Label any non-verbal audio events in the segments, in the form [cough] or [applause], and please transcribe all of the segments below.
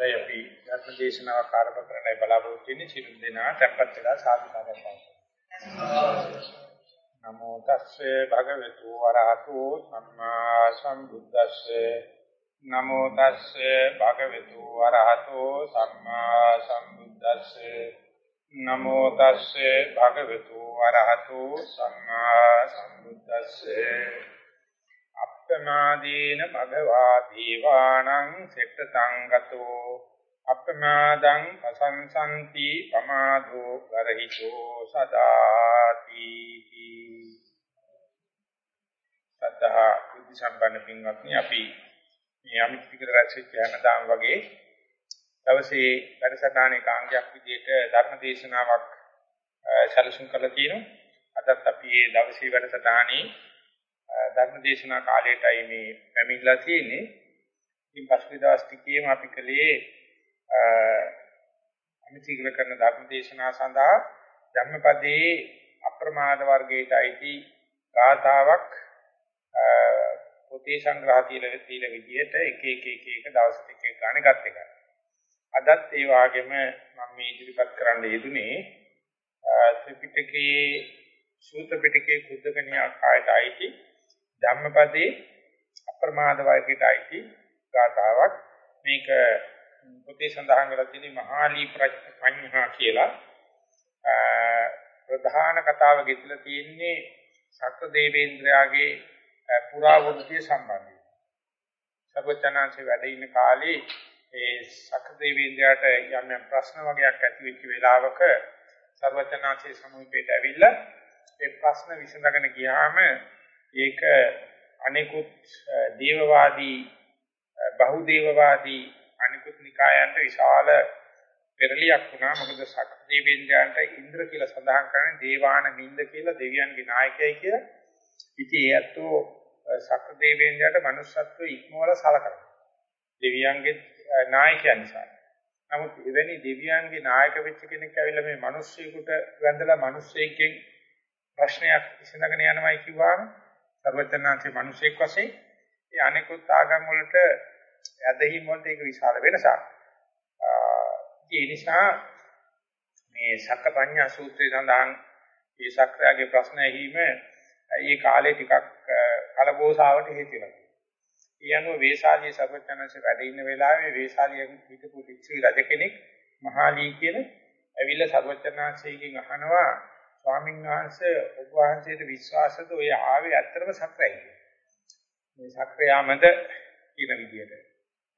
දැන් අපි ධර්ම දේශනාවක් ආරම්භ කරන්නයි බලාපොරොත්තු වෙන්නේ. සිරු දෙනා tempත් වෙලා සාදුකාරයක් පවතුන. නමෝ තස්සේ භගවතු වරහතු. සම්මා සම්බුද්දස්සේ. නමෝ තස්සේ භගවතු වරහතු. සම්මා සම්බුද්දස්සේ. නමෝ තස්සේ භගවතු වරහතු. සම්මා සම්බුද්දස්සේ. අප්පමාදීන භගවා දීවානං සෙට්ඨං ගතෝ අප්පමාදං අසංසන්ති පමාදෝ කරහිතෝ සදාති. සදා බුද්ධ සම්පන්න පින්වත්නි අපි මේ අමිතිකර රැස්වෙච්ච හැමදාම වගේ දවසේ වැඩසටහනේ කාංගයක් විදිහට ධර්ම දේශනාවක් සැලසුම් කරලා තියෙනවා. අදත් අපි මේ දවසේ වැඩසටහනේ ධර්ම දේශනා කාලයටයි මේ පැමිණලා තියෙන්නේ. ඉතින් පසුගිය දවස් ටිකේම අපි කලේ අමිතිකල කරන ධර්ම දේශනා සඳහා ධම්මපදයේ අප්‍රමාද වර්ගයට අයිති ගාථාවක් පොතේ සංග්‍රහ තියලා තියල විදිහට එක එක එක එක දවසට එක එක ගානේ ගත් එකයි. අදත් ඒ වගේම මම මේ ඉදිරිපත් කරන්න යෙදුනේ ත්‍රිපිටකයේ සූත්‍ර පිටකයේ කුද්දකණිය ආකාරයට අයිති ධම්මපදේ අප්‍රමාද වර්ගයට අයිති ගාථාවක් මේක පොතේ සඳහන් කරලා තියෙන මහාලී ප්‍රඥා කියලා ප්‍රධාන කතාව ගෙතිලා තියෙන්නේ සත්‍ය දේවේන්ද්‍රයාගේ පුරාවෘත්තිය සම්බන්ධයි. සර්වචනාංශේ වැඩ ඉන්න කාලේ ඒ සත්‍ය දේවේන්ද්‍රයාට යම් යම් ප්‍රශ්න වගේක් ඇති වෙච්ච වෙලාවක සර්වචනාංශේ සමුපේට ඇවිල්ලා ඒ ප්‍රශ්න විසඳගෙන ගියාම ඒක අනිකුත් දේවවාදී බහුදේවවාදී අනිකුත් නිකායන්ට විශාල පෙරලියක් වුණා මොකද සක්දේවේන්ද්‍රයන්ට ඉන්ද්‍ර කියලා සඳහන් කරන්නේ දේවාන මින්ද කියලා දෙවියන්ගේ නායකයයි කියලා. ඉතින් ඒ අතෝ සක්දේවේන්ද්‍රයට manussත්ව ඉක්මවල සලකනවා. දෙවියන්ගේ නායකයන් නිසා. නමුත් එවැනි දෙවියන්ගේ නායක වෙච්ච කෙනෙක් ඇවිල්ලා මේ මිනිස්සෙකුට වැඳලා මිනිස්සෙක්ගෙන් ප්‍රශ්නයක් විසඳගෙන යනවායි කිව්වම සර්වඥාන්සේ මිනිසෙක් වශයෙන් ඒ අනිකුත් ආගම් වලට ඇදහිම් වලට ඒක විශාල වෙනසක්. ඒ නිසා මේ සක්කපඤ්ඤා සූත්‍රයේ සඳහන් මේ සක්‍රයාගේ ප්‍රශ්න ඇහිීම ඒ කාලේ ටිකක් කලබෝසාවට හේතු වෙනවා. ඒ අනුව වේසාලී සර්වඥාන්සේ වැඩ ඉන්න වෙලාවේ වේසාලියෙන් හිටපු ටිච්චි රජ කෙනෙක් මහාලී කියන ඇවිල්ලා සර්වඥාන්සේගෙන් අහනවා ස්වාමීන් වහන්සේ ඔබ වහන්සේට විශ්වාසද ඔය ආවේ ඇත්තටම සක්‍රයි මේ සක්‍රයාමද කියන විදිහට.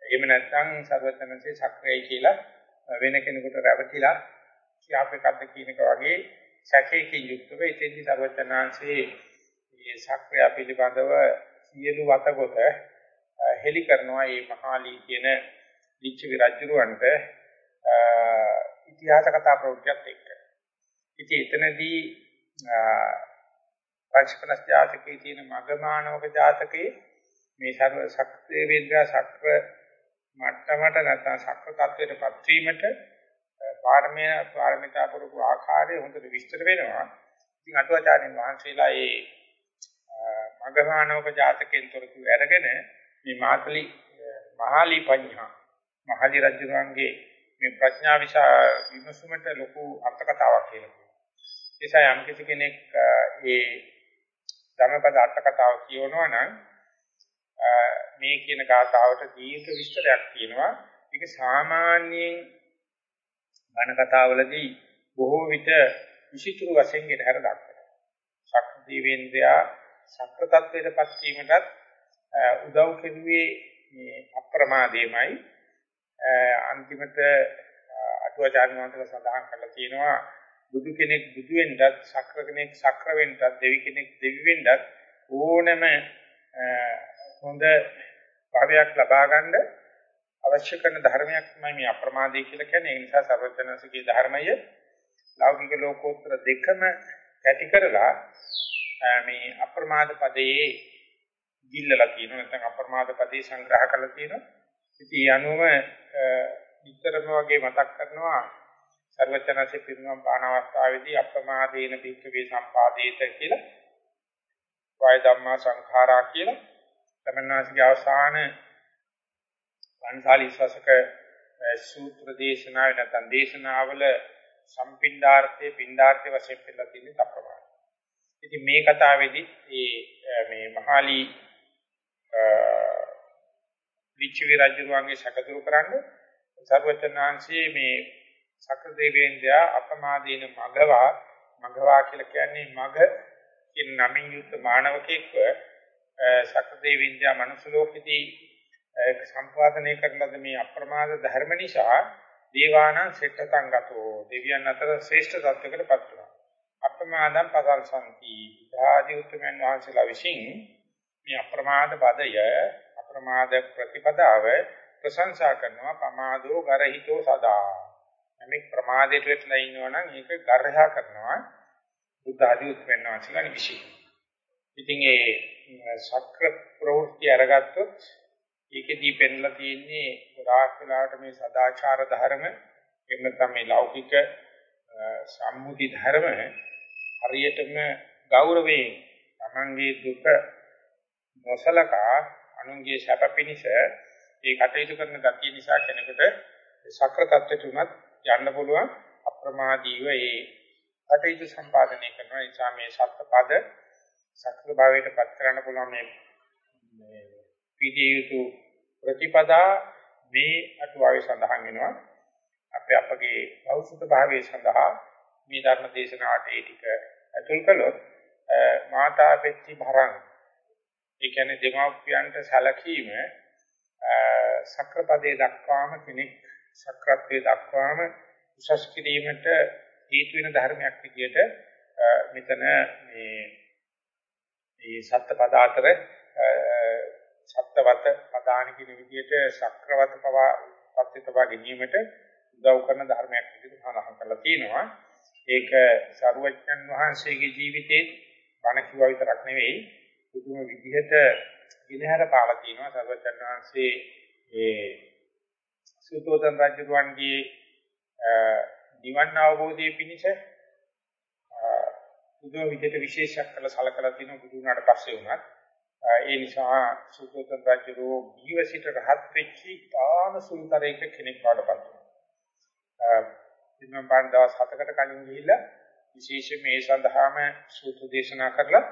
එහෙම නැත්නම් සර්වඥන්සේ සක්‍රයයි කියලා වෙන කෙනෙකුට රැවටිලා කියාපේකද්ද කියන එක වගේ සැකයකින් යුක්තව ඉතින්දි සර්වඥාන්සේ මේ සක්‍රයා පිළිබඳව සියලු වතගොත හෙලි කරනවා මේ මහාලී කියන ලිච්ඡවි රජුරවන්ට ඉතිහාස කතා ප්‍රවෘත්තියත් එක්ක. ඉතින් එතනදී පංචකනස් ජාතකයේ තියෙන මගමානවක ජාතකයේ මේ සර්ව ශක්තිය වේද්‍රා සක්‍ර මට්ටමට නැත්නම් සක්‍ර tattweටපත් වීමට පාරමී පාරමිතා පුරුක ආකාරය හොඳට විස්තර වෙනවා. ඉතින් අටුවාචාර්යන් වහන්සේලා මේ මගමානවක ජාතකයෙන් තොරතුරු අරගෙන මේ මාතලි මහාලි පඤ්ඤා මහලි රජුගේ මේ ප්‍රඥා විසා විමසුමට ලොකු අර්ථ කතාවක් කියලා. නිසා යම් කිසි කෙනෙක් මේ ධර්මපද අට කතාව කියවනවා නම් මේ කියන ගාථාවට දීර්ඝ විස්තරයක් තියෙනවා. ඒක සාමාන්‍යයෙන් බණ කතාවලදී බොහෝ විට විචිතුරු වශයෙන් ගෙනහැර දක්වනවා. ශක්ති දේවේන්ද්‍රයා ශක්‍ර tattweටපත් වීමටත් උදව් කෙරුවේ මේ අප්‍රමාදේමයි. අන්තිමට අටුවාචාර්ය වහන්සේලා සඳහන් කරලා තියෙනවා බුදු කෙනෙක් බුදු වෙන්නත්, ශක්‍ර කෙනෙක් ශක්‍ර වෙන්නත්, දෙවි කෙනෙක් දෙවි වෙන්නත් ඕනම හොඳ භාවයක් ලබා ගන්න අවශ්‍ය කරන ධර්මයක් තමයි මේ අප්‍රමාදය කියලා කියන්නේ. ඒ නිසා සර්වඥාන්සේගේ ධර්මය ලෞකික ලෝකෝත්තර දෙකම ඇති කරලා මේ අප්‍රමාද පදයේ ගිල්ලලා තියෙනවා. නැත්නම් අප්‍රමාද පදේ සංග්‍රහ කරලා තියෙනවා. ඉතින් ඒ අනුව විතරම වගේ මතක් කරනවා සර්වචනසේ පිරිනම් පාන අවස්ථාවේදී අප්‍රමාදේන භික්ඛවේ සම්පාදේත කියලා වය ධම්මා සංඛාරා කියලා තමන්නාසිගේ අවසාන පන්සාලි ශ්වාසක සූත්‍ර දේශනාවේ නැත්නම් දේශනාවල සම්පින්ඩාර්ථයේ පින්ඩාර්ථය වශයෙන් පෙන්නලා තියෙන තප්‍රමාණ. ඉතින් මේ කතාවේදී මේ මේ මහාලි විචිවි රජුගේ සකතුරු කරන්නේ සර්වචනාංශයේ මේ සක්‍ර දෙවියන්දා අපමාදීන මගවා මගවා කියලා කියන්නේ මග කියන නමින් යුක්ත මානවකෙක්ව සක්‍ර දෙවියන්දා මනුස්ස ලෝකෙදී සම්පාදනය කරන ලද මේ අප්‍රමාද ධර්ම නිසා දේවානම් සෙට්ටතං ගතෝ දෙවියන් අතර ශ්‍රේෂ්ඨ තත්වයකටපත් වෙනවා අප්‍රමාදම් පසල්සන්ති ආදී උත්තරයන් වහන්සේලා විසින් මේ අප්‍රමාද පදය අප්‍රමාද ප්‍රතිපදාව ප්‍රශංසා කරනවා. පමාදෝ ගරහිතෝ සදා. මේක ප්‍රමාදයට වෙట్లా ඉන්නවනම් ඒක ගර්හා කරනවා. බුද්ධ ආදී උත්තරයන් වහන්සේලා විශේෂ ඉතින් ඒ සක්‍ර ප්‍රවෘත්ති අරගත්තොත් ඒකෙදී පෙන්ලා තියෙන්නේ ගොඩාක් වෙලාවට මේ සදාචාර ධර්ම එහෙම නැත්නම් මේ ලෞකික සම්මුති ධර්ම හරියටම ගෞරවයෙන් තමන්ගේ දුක නොසලකා අනුන්ගේ සැප පිණිස ඒ කටයුතු කරන ගතිය නිසා කෙනෙකුට සක්‍ර තත්ත්වයට උනත් යන්න පුළුවන්. අප්‍රමාදීව ඒ කටයුතු සම්පාදනය කරනවා. ඒ නිසා මේ සත්පද සක්‍ර භාවයට පත් කරන්න පුළුවන් මේ මේ පිළිය යුතු ප්‍රතිපදා මේ අටුවාවේ සඳහන් වෙනවා. අපේ අපගේ භෞතික භාවයේ සඳහා මේ ධර්ම දේශනාවට ඒ ටික ඇතුල් කළොත් මාතා පෙච්චි භරං ඒ කියන්නේ දෙමාපියන්ට සැලකීම සක්‍රපදේ දක්වාම කෙනෙක් සක්‍රත්වයේ දක්වාම උසස් කිරීමට හේතු වෙන ධර්මයක් විදියට මෙතන මේ මේ සත්පද අතර සත්වත පදාන කියන විදියට සක්‍රවත පවා පත්‍යතවා ගැනීමට උදව් කරන ධර්මයක් විදිහට සඳහන් කරලා තියෙනවා. ඒක සරුවච්චන් වහන්සේගේ ජීවිතේ බණ කිව්වා විතරක් නෙවෙයි පුදුම විදිහට ගිනහැර පාලා තියෙනවා සරුවච්චන් වහන්සේ ඒ සුතෝතන් රජුන්ගේ නිවන් අවබෝධයේ පිණිස පුදුම විදිහට විශේෂයක් කළ සලකලා තියෙන බුදු වුණාට පස්සේ වුණත් ඒ නිසා සුතෝතන් රජු ජීවසිත රහත් වෙච්චි තාම සුන්දරයක කෙනෙක් වඩපත් වෙනවා. ඉන්නම් පාන් දවස් 7කට කලින් ගිහිල්ලා විශේෂයෙන් මේ සඳහාම සූත්‍ර දේශනා කරලා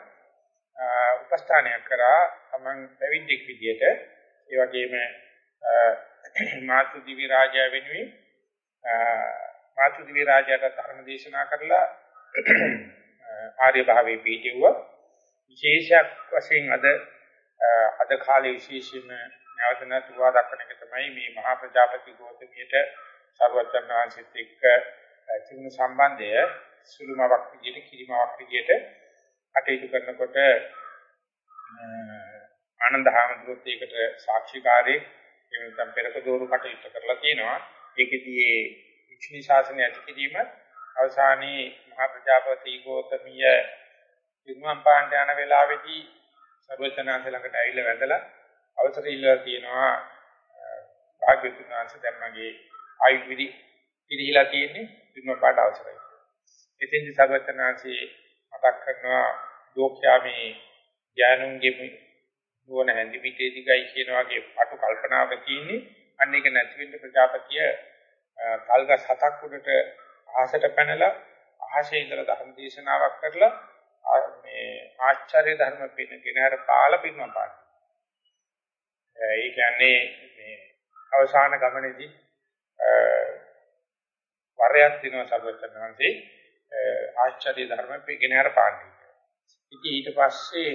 උපස්ථානයක් කරා තමන් පැවිද්දෙක් විදියට ඒ වගේම [coughs] මාතු දිවි රාජයා වෙනුවෙන් මාතු දිවි රාජයාට ධර්ම දේශනා කරලා [coughs] ආර්ය භාවයේ පිටුව විශේෂයක් වශයෙන් අද අද කාලේ විශේෂයෙන්ම නැවත නැතුවා දක්වන එක තමයි මේ මහා ප්‍රජාපති ගෝතමියට සර්වඥාන් වහන්සේත් එක්ක තිබුණු සම්බන්ධය සුළුමවක් විදිහට කිරිමාවක් විදිහට කටයුතු කරනකොට ආනන්ද හාමුදුරුවෝත් ඒකට සාක්ෂිකාරයෙක් එහෙම නැත්නම් පෙරක දෝරු කටයුතු කරලා තියෙනවා ඒකෙදී ඒ වික්ෂුණී ශාසනය ඇති කිරීම අවසානයේ මහා ප්‍රජාපති ගෝතමිය පිරුමන් පාණ්ඩ යන වෙලාවේදී සර්වචනාංශ ළඟට ඇවිල්ලා වැඳලා අවසර ඉල්ලලා තියෙනවා භාග්‍යතුන් වහන්සේ දැන් මගේ ආයු විදි පිළිහිලා තියෙන්නේ පිරුමන් පාණ්ඩ අවසරයි. එතෙන්දි සර්වචනාංශේ මතක් කරනවා ලෝක්‍යා මේ ඥානුන්ගේ නුවණ හැඳි පිටේ දිගයි කියන වගේ අටු කල්පනාවක තියෙන්නේ අන්න ඒක නැති වෙන්න ප්‍රජාපතිය කල්ගස් හතක් උඩට අහසට පැනලා අහසේ ඉඳලා ධර්ම දේශනාවක් කරලා මේ ආචාර්ය ධර්ම පිළිගෙන හර පාල පින්නම් පාන. ඒ කියන්නේ මේ අවසාන ගමනේදී වරයක් දිනව සර්වඥාන්සේ ආචාර්ය ධර්ම පිළිගෙන හර පාන්නේ. ඉතින් ඊට පස්සේ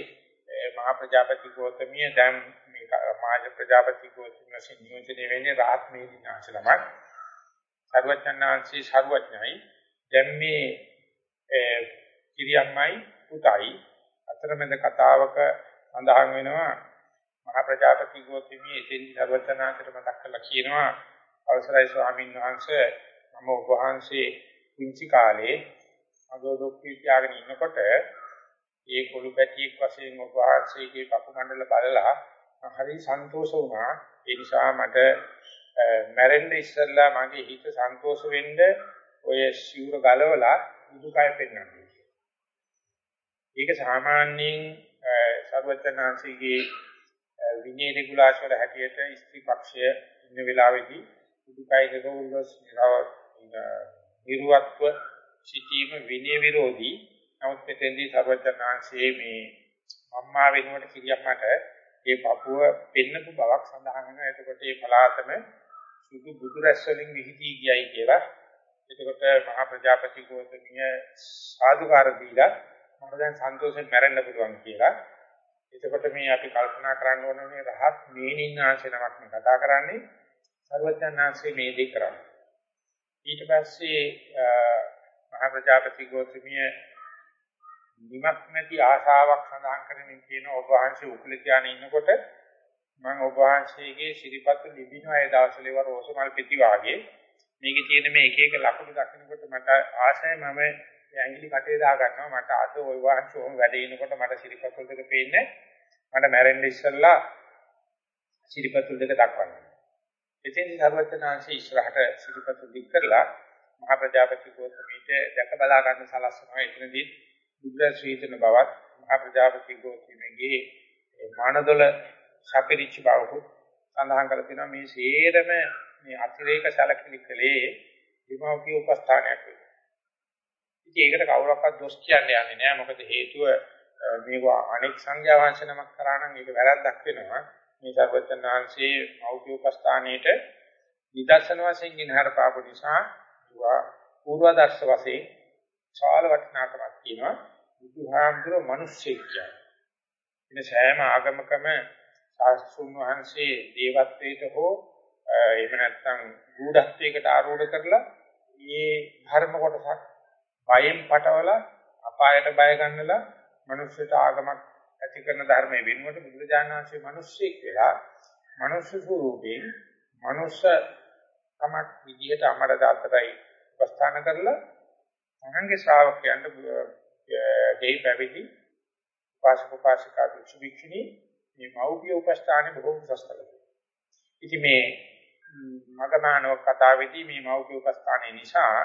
මහා ප්‍රජාපති ගෝතමිය දැන් මේ මාජ ප්‍රජාපති ගෝතමිය සංයෝජනය වෙන්නේ රාත් මේ දිනාංශ ළමයි. සර්වඥාන්සේ සර්වඥයි දැන් මේ කිරියම්මයි පුතයි අතරමැද කතාවක සඳහන් වෙනවා මහා ප්‍රජාපති ගෝතමිය එතෙන්දි සර්වඥාන්සේට මතක් කරලා කියනවා අවසරයි ස්වාමීන් වහන්සේ මම ඔබ වහන්සේ කුංචි කාලේ අගෝදොක්කී තියාගෙන ඉන්නකොට ඒ කොළු පැටියෙක් වශයෙන් ඔබ වහන්සේගේ කපු මණ්ඩල බලලා හරි සන්තෝෂ වුණා. ඒ නිසා මට මැරෙන්න ඉස්සෙල්ලා මගේ හිත සන්තෝෂ වෙන්න ඔය සිවුර ගලවලා බුදුකය පෙන්වන්න. ඒක සාමාන්‍යයෙන් සර්වඥාන්සේගේ විනය රෙගුලාෂ් වල හැටියට ස්ත්‍රී පක්ෂය ඉන්න වෙලාවේදී උඩුකය නිරෝධස් නිරුවත්ව සිටීම විනය විරෝධී නමුත් මෙතෙන්දී සර්වඥාන්සේ මේ අම්මා වෙනුවට කිරියම්මට ඒ පපුව පෙන්නපු බවක් සඳහන් වෙනවා. එතකොට මේ පලාතම සුදු බුදු රැස් වලින් විහිදී ගියයි කියලා. එතකොට මහා ප්‍රජාපති ගෝතමිය සාදුකාර දීලා මම දැන් සන්තෝෂයෙන් මැරෙන්න පුළුවන් කියලා. එතකොට මේ අපි කල්පනා කරන්න ඕනේ රහත් මේනින්නාංශ නමක් මේ කතා කරන්නේ. සර්වඥාන්සේ මේ දේ කරන්නේ. ඊට පස්සේ මහා ප්‍රජාපති ගෝතමිය නිමක් නැති ආශාවක් සඳහන් කරමින් කියන ඔබ වහන්සේ උකුල තියාගෙන ඉන්නකොට මම ඔබ වහන්සේගේ ශිරිපත් ලිබිනවා ඒ දවස්වල ඒවා රෝසමල් පෙති වාගේ. මේකේ තියෙන මේ එක එක ලකුණු දකිනකොට මට ආශය මම ඇඟිලි කටේ දා ගන්නවා. මට අද ওই වහන්සේ ඔහොම වැඩ ඉනකොට මට ශිරිපත් දෙක පේන්නේ මට මැරෙන්න ඉස්සෙල්ලා ශිරිපත් දෙක දක්වන්න. එතෙන්දී සර්වඥාන්සේ ඉස්සරහට ශිරිපත් දික් කරලා මහා ප්‍රජාපති ගෝතමීට දැක බලා ගන්න සලස්වනවා. එතනදී බුද්ධ ශ්‍රීතන බවත් මහා ප්‍රජාපති ගෝතමීගේ මානදොල සපිරිච්ච බවකුත් සඳහන් කරලා තියෙනවා මේ සේරම මේ අතිරේක සැලකිලි කලේ විමෝකී උපස්ථානයක් වෙනවා. ඉතින් ඒකට කවුරක්වත් දොස් කියන්නේ යන්නේ නැහැ. මොකද හේතුව මේවා අනෙක් සංඥා වංශනමක් කරා නම් ඒක වැරද්දක් වෙනවා. මේ සර්වචන් වහන්සේ මෞඛ්‍ය උපස්ථානයේට නිදර්ශන වශයෙන් ඉනහර පාපු නිසා ඒවා පූර්වදර්ශ වශයෙන් සාල වටිනාකමක් තියෙනවා. බුදුහාමුදුරුව මිනිස්සෙක් කියන්නේ. ඉතින් සෑම ආගමකම සාස්තුන් වහන්සේ දේවත්වයට හෝ එහෙම නැත්නම් ගුඩත්වයකට ආරෝඪ කරලා මේ ධර්ම කොටසක් බයෙන් පටවලා අපායට බය ගන්නලා මනුස්සයට ආගමක් ඇති කරන ධර්මයේ වෙනුවට බුදුරජාණන් වහන්සේ මිනිස්සෙක් වෙලා මනුස්ස ස්වරූපයෙන් මනුස්ස තමක් විදිහට අමර දාතරයි උපස්ථාන කරලා තමන්ගේ ශ්‍රාවකයන්ට දෙයි පැවිදි පාසක පාසිකා භික්ෂු භික්ෂුණී මේ මෞපිය උපස්ථානේ බොහෝ උසස්තලයි. ඉතින් මේ මගමානව කතාවේදී මේ මෞපිය උපස්ථානේ නිසා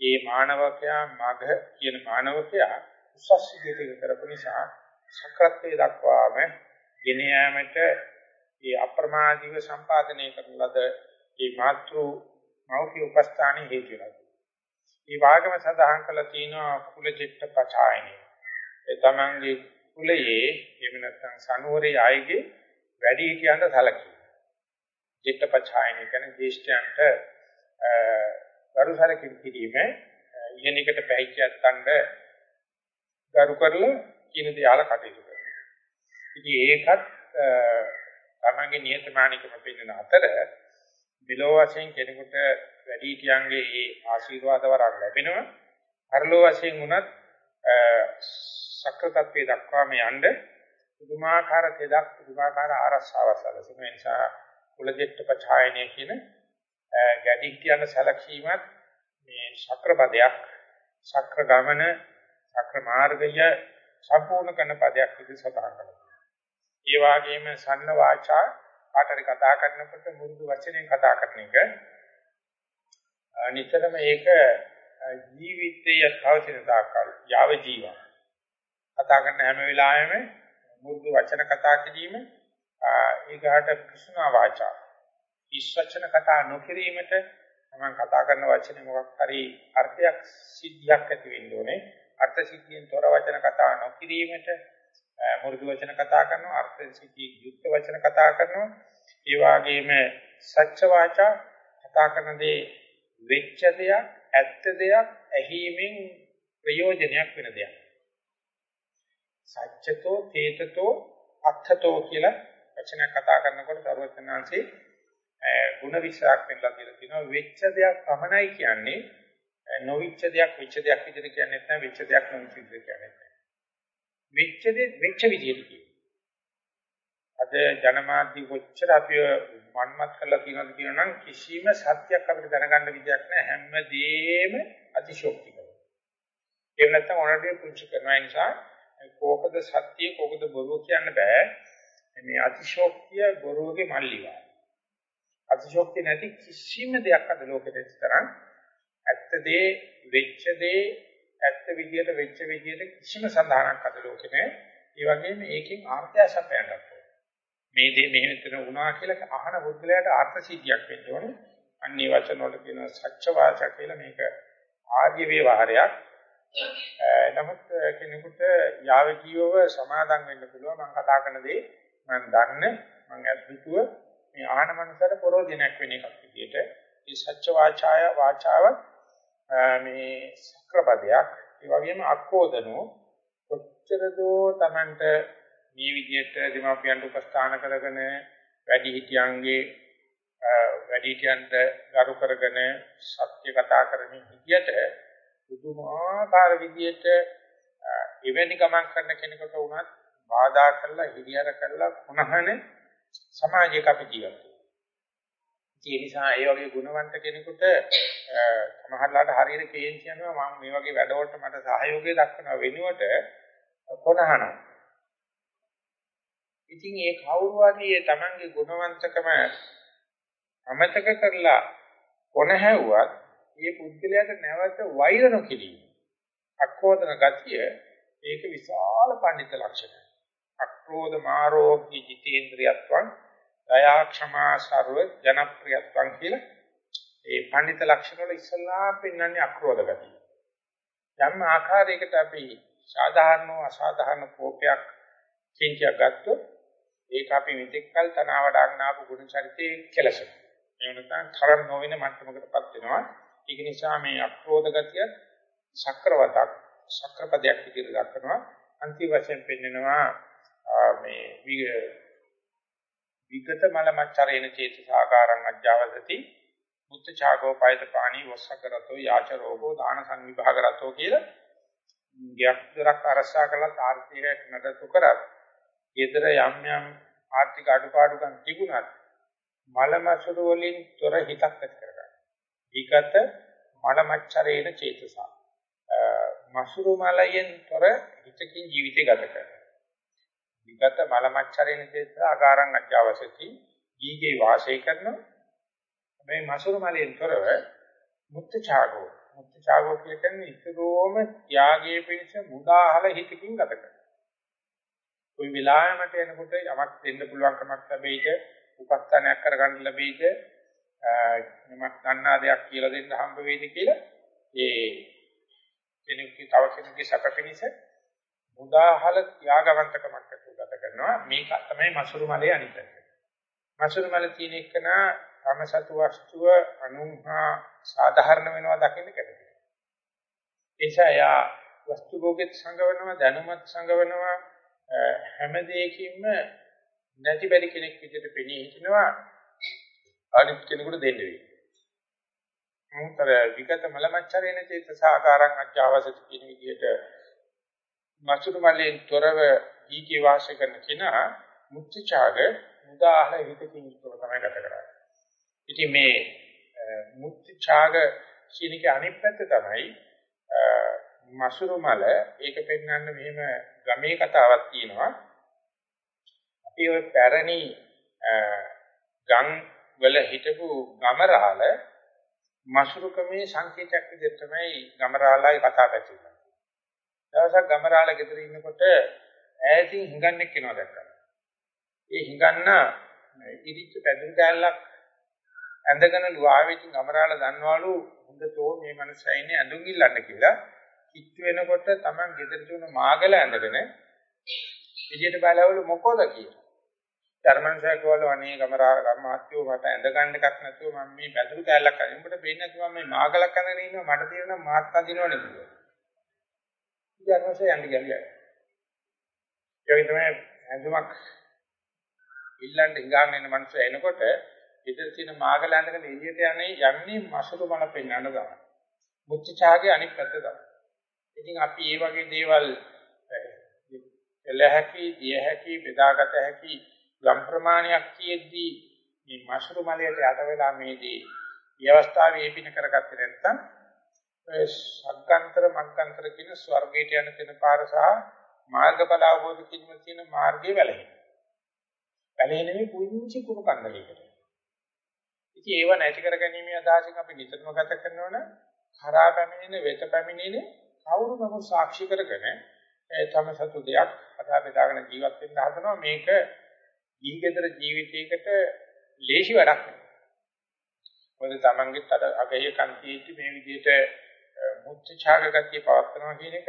ඒ මානවකයා මග කියන මානවකයා උසස් විදිහට කරපු නිසා සක්‍රත්වයේ දක්වාම ගෙන යාමට ඒ අප්‍රමාදීව සම්පාදනය කරන ලද ඒ මාතෘ මෞඛ්‍ය උපස්ථානෙ හේතු වෙනවා. මේ වාගම සඳහන් කළා තියෙනවා කුල චිත්ත පචායනේ. ඒ තමන්ගේ කුලයේ එහෙම නැත්නම් සනුවරේ ආයේගේ වැඩි හිටියන්ට සැලකීම. චිත්ත පචායනේ කියන්නේ ජේෂ්ඨයන්ට ගරුසරකින් කිරීම ඉගෙනකට පැහිච්චයක් ගන්න ගරු කරලා කියන දේ ආල කටයුතු කරනවා. ඉතින් ඒකත් තමන්ගේ නියතමානිකම පෙන්වන අතර මෙලෝ වශයෙන් කෙනෙකුට වැඩිහිටියන්ගේ ඒ ආශිර්වාද වරක් ලැබෙනවා. පරලෝ වශයෙන් උනත් සක්‍ර තත්ත්වයේ දක්වාම යන්න පුදුමාකාර තෙදක් පුදුමාකාර ආරස්සාවක් සැලසෙන නිසා කුලජෙට්ට පචායනය කියන ගැඩිහිටියන් සැලකීමත් මේ ශක්‍ර පදයක් ශක්‍ර ගමන ශක්‍ර මාර්ගය සම්පූර්ණ කරන පදයක් විදිහට සටහන් කරනවා. ඒ වගේම සන්න වාචා කාටරි කතා කරනකොට මුරුදු වචනෙන් කතා කරන එක නිතරම ඒක ජීවිතයේ පවතින තාක්කල් යාව ජීවන. කතා කරන හැම වෙලාවෙම මුරුදු වචන කතා කිරීම ඒකට කෘෂ්ණා වාචා. ඉස්වචන කතා නොකිරීමට මම කතා කරන වචනේ මොකක් හරි අර්ථයක් සිද්ධියක් ඇති වෙන්න ඕනේ. අර්ථ සිද්ධියෙන් තොර වචන කතා නොකිරීමට මුරුදු වචන කතා කරනවා අර්ථ සිද්ධිය යුක්ත වචන කතා කරනවා. ඒ වගේම සත්‍ය වාචා කතා කරන දේ වෙච්ච දෙයක් ඇත්ත දෙයක් ඇහිීමෙන් ප්‍රයෝජනයක් වෙන දෙයක් සත්‍යතෝ තේතතෝ අත්ථතෝ කියලා වචන කතා කරනකොට සර්වඥාන්සේ ಗುಣ විශ්වාස වෙනලා කියලා කියනවා වෙච්ච දෙයක් පමණයි කියන්නේ නොවිච්ච දෙයක් වෙච්ච දෙයක් විදිහට කියන්නේ නැත්නම් වෙච්ච දෙයක් නොවිච්ච විදිහට කියන්නේ නැහැ. වෙච්ච දේ වෙච්ච විදිහට කියනවා. අද ජනමාධ්‍ය කොච්චර අපි මන්මත් කරලා කියනවද කියනනම් කිසිම සත්‍යයක් අපිට දැනගන්න විදියක් නැහැ හැමදේම අතිශෝක්තිකව. ඒ නැත්නම් ඔනඩේ පුංචි කරන නිසා කෝකද සත්‍ය කෝකද බොරුව කියන්න බෑ. මේ අතිශෝක්තිය බොරුවගේ මල්ලිවා. අතිශෝක්තිය නැති කිසිම දෙයක් අද ලෝකෙට තරම් ඇත්ත දේ වෙච්ච දේ ඇත්ත විදියට වෙච්ච විදියට කිසිම සඳහනක් අද ලෝකේ නැහැ. ඒ වගේම ඒකෙන් ආර්ථය සපයන්නත් මේ දේ මෙහෙම විතර වුණා කියලා අහන බුද්ධලයට අර්ථ සිද්ධියක් වෙන්න ඕනේ. අන්නේ වචන වල කියන සත්‍ය වාචා කියලා මේක ආර්ය වේවහරයක්. නමුත් කෙනෙකුට යාවකීයව සමාදම් වෙන්න පුළුවන් මම කතා කරන දේ මම දන්නේ මම අද්විතුව මේ ආහන මනසට පරෝධිනක් වෙන එකක් විදිහට මේ සත්‍ය වාචාය වාචාව මේ සක්‍රපදයක් ඒ වගේම අක්කෝදනෝ කොච්චර දෝ Tamanට මේ විදිහට දීමාපියන්ට උපස්ථාන කරගෙන වැඩි හිටියන්ගේ වැඩි හිටියන්ට ගරු කරගෙන සත්‍ය කතා කරමින් විදියට පුදුමාකාර විදියට එවැනි ගමන් කරන කෙනෙකුට වුණත් බාධා කරලා හිරියර කරලා කොනහන සමාජයක අපි ජීවත් වෙනවා. ඒ නිසා ඒ වගේ ගුණවන්ත කෙනෙකුට සමහරලාට හරියට කේන්ති යනවා මම මේ වගේ වැඩවලට මට සහයෝගය දක්වනවා වෙනුවට කොනහන. ඉතින් ඒ කවුරු හරි තමන්ගේ ගුණවන්තකම අමතක කරලා කොන හැව්වත් ඒ පුද්ගලයාට නැවත වෛර නොකිරීම. අක්‍රෝධන ගතිය ඒක විශාල පඬිත ලක්ෂණයක්. අක්‍රෝධ මාරෝගී ජිතේන්ද්‍රියත්වං දයා ක්ෂමා සර්ව ජනප්‍රියත්වං කියලා ඒ පඬිත ලක්ෂණ වල ඉස්සලා පෙන්වන්නේ අක්‍රෝධ ගතිය. යම් ආකාරයකට අපි සාධාරණ අසාධාරණ කෝපයක් චින්තියක් ගත්තොත් ඒක අපි මෙතෙක්කල් තනවාඩාගෙන ආපු ගුණ චරිතයේ කෙලසන. එහෙම නැත්නම් තරම් නොවන මට්ටමකටපත් වෙනවා. ඒක නිසා මේ අක්‍රෝධ ගතිය සක්‍රවතක් සක්‍රපදයක් විදිහට දක්වනවා. අන්තිම වශයෙන් පෙන්නනවා මේ විගත මල මච්චරේන චේතසාකාරං අජ්ජවසති මුත්තචාගෝ පයත පාණි වස්සකරතෝ යාච රෝගෝ දාන සංවිභාගරතෝ කියලා ගයක් දරක් අරසා කළා ආර්ථිකයක් නඩතු කරත් ඊතර යම් යම් ආර්ථික අඩුපාඩුකම් තිබුණත් මල මසුරු වලින් තොර හිතක් ඇති කරගන්න. විගත මල මච්චරේන චේතසා. මසුරු මලයෙන් තොර හිතකින් ජීවිතය ගත කරනවා. විගත මල මච්චරේන චේතසා ආකාරං අජ්ජවසති ජීගේ වාසය කරනවා. මේ මසුරු මලයෙන් තොරව මුත්‍ත ඡාගෝ මුත්‍ත ඡාගෝ කියන්නේ ඉතරෝම ත්‍යාගයේ පිණිස මුදාහල හිතකින් ගත කරනවා. කොයි වෙලාවෙකට එනකොට යමක් දෙන්න පුළුවන් කමක් ලැබෙයිද උපස්ථානයක් කරගන්න ලැබෙයිද මමක් ගන්නා දෙයක් කියලා දෙන්න හම්බ වෙයිද කියලා ඒ කෙනෙකුගේ තව කෙනෙකුගේ සැපපිනිස මුදාහල ත්‍යාගවන්තකමක් ඇතුළත ගත කරනවා මේක තමයි මසුරු මලේ අනිත් එක. මසුරු මල තියෙන එකන තමසතු වස්තුව අනුහා සාධාරණ වෙනවා දකින්න කැමතියි. එيشා යා වස්තු භෝගෙත් සංගවනවා දැනුමත් සංගවනවා හැම දෙයකින්ම නැති බැරි කෙනෙක් විදිහට පෙනී හිටිනවා අනිත් කෙනෙකුට දෙන්න වෙයි. මොහතර විගත මලමච්චරේන චේතසාකාරං අජ්ජාවසති කියන විදිහට මසුරු මලෙන් තොරව ඊකේ වාසය කරන කෙනා මුත්‍චාග මුදාහල හිතකින් යුක්තව තමයි ගත කරන්නේ. ඉතින් මේ මුත්‍චාග කියන අනිත් පැත්ත තමයි මසුරු මල ඒක පෙන්වන්න මෙහෙම ගමේ කතාවක් තියෙනවා. අපි ওই පැරණි ගම් වල හිටපු ගමරාල මසුරුකමේ සංකේතයක් විදිහට තමයි ගමරාලයි කතා පැතුනේ. දවසක් ගමරාල ගෙදර ඉන්නකොට ඈතින් හිඟන්නෙක් එනවා දැක්කා. ඒ හිඟන්න ඉරිච්ච පැදුම් කෑල්ලක් ඇඳගෙන ලුවාවෙකින් ගමරාල දන්නවලු හොඳතෝ මේ මනුස්සයා ඉන්නේ ඇඳුම් ඉල්ලන්න කියලා. කිට්ටු වෙනකොට Taman ගෙදර තුන මාගල ඇඳගෙන එළියට බලවලු මොකද කියලා. ධර්මංශයකවල අනේ ගමරා ගම්මාත්‍යෝ මට ඇඳ ගන්න එකක් නැතුව මම මේ පැදුරු කෑල්ලක් අරින් උඹට වෙන්නේ නැතුව මේ මාගලක් අඳගෙන ඉන්නවා මට තේරෙනවා මාත් අඳිනවනේ කියලා. ධර්මංශය යන්නේ ගියා. ඒ තමයි ඇඳුමක් ඉල්ලන්න හිඟාගෙන ඉන්න මනුස්සය එනකොට ඉතින් තියෙන මාගල ඇඳගෙන එළියට යන්නේ යන්නේ මසුරු මල පෙන්වන්න තමයි. මුච්චචාගේ අනිත් පැත්ත තමයි. ඉතින් අපි මේ වගේ දේවල් එලහැකි, දියහැකි, බෙදාගත හැකි ගම් ප්‍රමාණයක් තියෙද්දී මේ මෂරු මලයට යට වෙලා මේදී විවස්ථාවේ පින කරගත්තේ නැත්නම් ඒ සක්කාන්තර මක්කාන්තර කියන ස්වර්ගයට යන තැන පාර සහ මාර්ගඵල අවබෝධ කිරීම තියෙන මාර්ගයේ වැළෙනවා. වැළෙන්නේ පුංචි කුණු කන්දලයකට. ඉතින් ඒව නැති කර ගැනීම අදහසින් අපි නිතරම ගත කරනවනේ කරා පැමිණෙන වෙත පැමිණෙන කවුරු නමුත් සාක්ෂි කරගෙන තම සතු දෙයක් අදා බෙදාගෙන ජීවත් වෙන්න හදනවා මේක ජීවිතේතර ජීවිතයකට ලේසි වැඩක් නෙවෙයි. මොකද Tamanගෙත් අර අගය කන්තියේ මේ විදිහට මුත්‍ච ඡාග ගතිය පවත්නවා කියන එක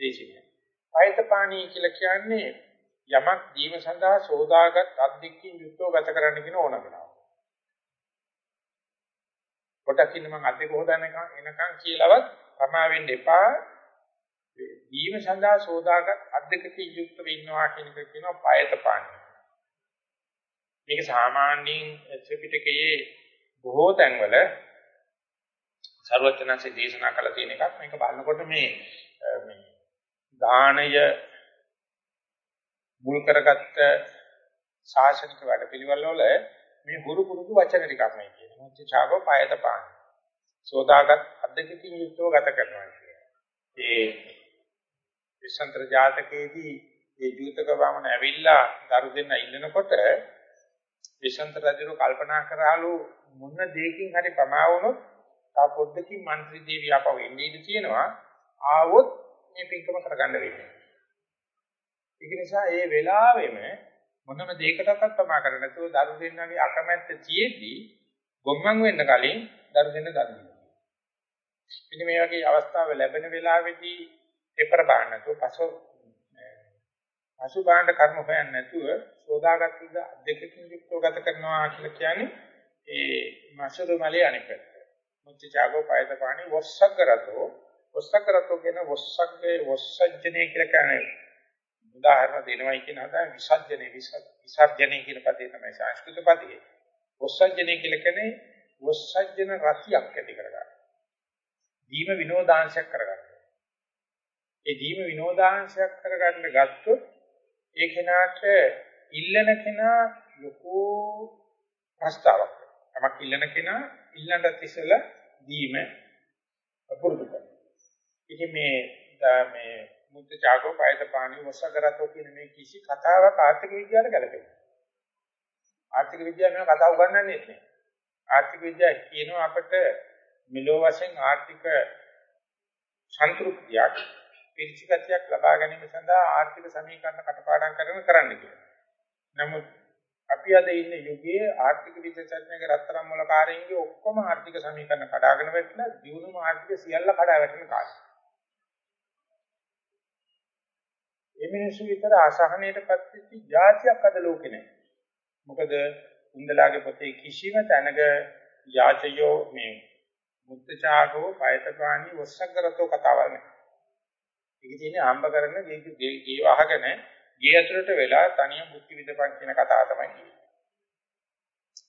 දේශිකයි. ආයතපාණී කියලා කියන්නේ යමක් දීම සඳහා සෝදාගත් අද්දික්කින් යුක්තව ගත කරන්න කියන ඕනකම. පොඩක් ඉන්න මම අද්දක හොදන්න එනකන් කියලාවත් තමා වෙන්න එපා. දීම සඳහා සෝදාගත් අද්දකකින් යුක්තව ඉන්නවා කියන එක කියනවා පායතපාණී. මේක සාමාන්‍යයෙන් ත්‍රිපිටකයේ බොහෝ තැන්වල ਸਰවඥාන්සේ දේශනා කළ තියෙන එකක් මේක බලනකොට මේ මේ දානය මුල් කරගත්ත ශාසනික වැඩපිළිවෙල වල මේ හුරු පුරුදු වචන ටිකක් මේ කියන්නේ. මුත්‍ති ඡාගෝ පායත පාන. සෝදාගත් අද්දකින් යුක්තව ගත කරනවා කියන්නේ. ඒ විසන්තර ජාතකයේදී ඒ ජූතක වමන ඇවිල්ලා දරු දෙන්න ඉන්නකොට විසන්තර රජු කල්පනා කරාලු මොන දෙයකින් හරි ප්‍රමා වුණොත් තා පොඩ්ඩකින් മന്ത്രി දේවිය අපව එන්නේ ඉඳී තියෙනවා ආවොත් මේ පින්කම කරගන්න වෙන්නේ. ඒක නිසා ඒ වෙලාවෙම මොනම දෙයකටවත් තමා කරන්නේ නැතුව දරු දෙන්නගේ අකමැත්ත තියෙද්දි ගොම්මන් වෙන්න කලින් දරු දෙන්න දරු දෙනවා. ඉතින් මේ වගේ අවස්ථාව ලැබෙන වෙලාවේදී පෙපර බාන්න නැතුව පසු පසු බාන්න කර්ම හොයන්නේ නැතුව සෝදාගත් විද දෙකකින් යුක්තව ගත කරනවා කියලා කියන්නේ ඒ මාසරු මලේ අනිපත. මුත්‍චාගෝ පයත පාණි වස්සග්ගරතෝ වස්සග්ගරතෝ කියන වස්සග්ගේ වස්සජ්ජනේ කියලා කියන්නේ උදාහරණ දෙනවයි කියන හදා විසර්ජනේ විසර්ජනේ කියන පදේ තමයි සංස්කෘත පදේ. වස්සජනේ කියලා කියන්නේ වස්සජන රතියක් ඇති කරගන්න. දීම විනෝදාංශයක් කරගන්න. ඒ දීම විනෝදාංශයක් කරගන්න ගත්තොත් ඒ කෙනාට ඉල්ලන කෙනා ලොකෝ ප්‍රස්තාවක්. තමක් ඉල්ලන කෙනා ඉල්ලන්නත් ඉස්සෙල්ලා දීම පුරුදු කරනවා. ඉතින් මේ මේ මුත්‍ත චාගෝ පායත පාණි වසකරතෝ කියන මේ කිසි කතාවක් ආර්ථික විද්‍යාවට ගැලපෙන්නේ. ආර්ථික විද්‍යාව වෙන කතා උගන්වන්නේ නැහැ. ආර්ථික විද්‍යාව කියනවා අපිට මිලෝ වශයෙන් ආර්ථික සන්තුෂ්තියක් පිරිසිගතියක් ලබා ගැනීම සඳහා ආර්ථික සමීකරණ කටපාඩම් කරන කරන්න කියලා. නමුත් අපි අද ඉන්න යුගයේ ආර්ථික විද්‍යාඥයක රත්තරන් වල කාර්යයන්ගේ ඔක්කොම ආර්ථික සමීකරණ කඩාගෙන වැටලා දිනුම ආර්ථික සියල්ල කඩා වැටෙන කාලය. මේ මිනිස්සු විතර අසහනයටපත් වෙච්ච જાතියක් අද ලෝකේ නැහැ. මොකද උන්දලාගේ පොතේ කිසිම තැනක යාචයෝ මේ මුත්තචාගෝ පයතපාණි වස්සග්ගරතෝ කතාවක් නැහැ. ඒක තියෙන්නේ ආම්බ කරන ගේ වහගෙන ගේ ඇතුළට වෙලා තනියම බුද්ධි විදපන් කියන කතාව තමයි කියන්නේ.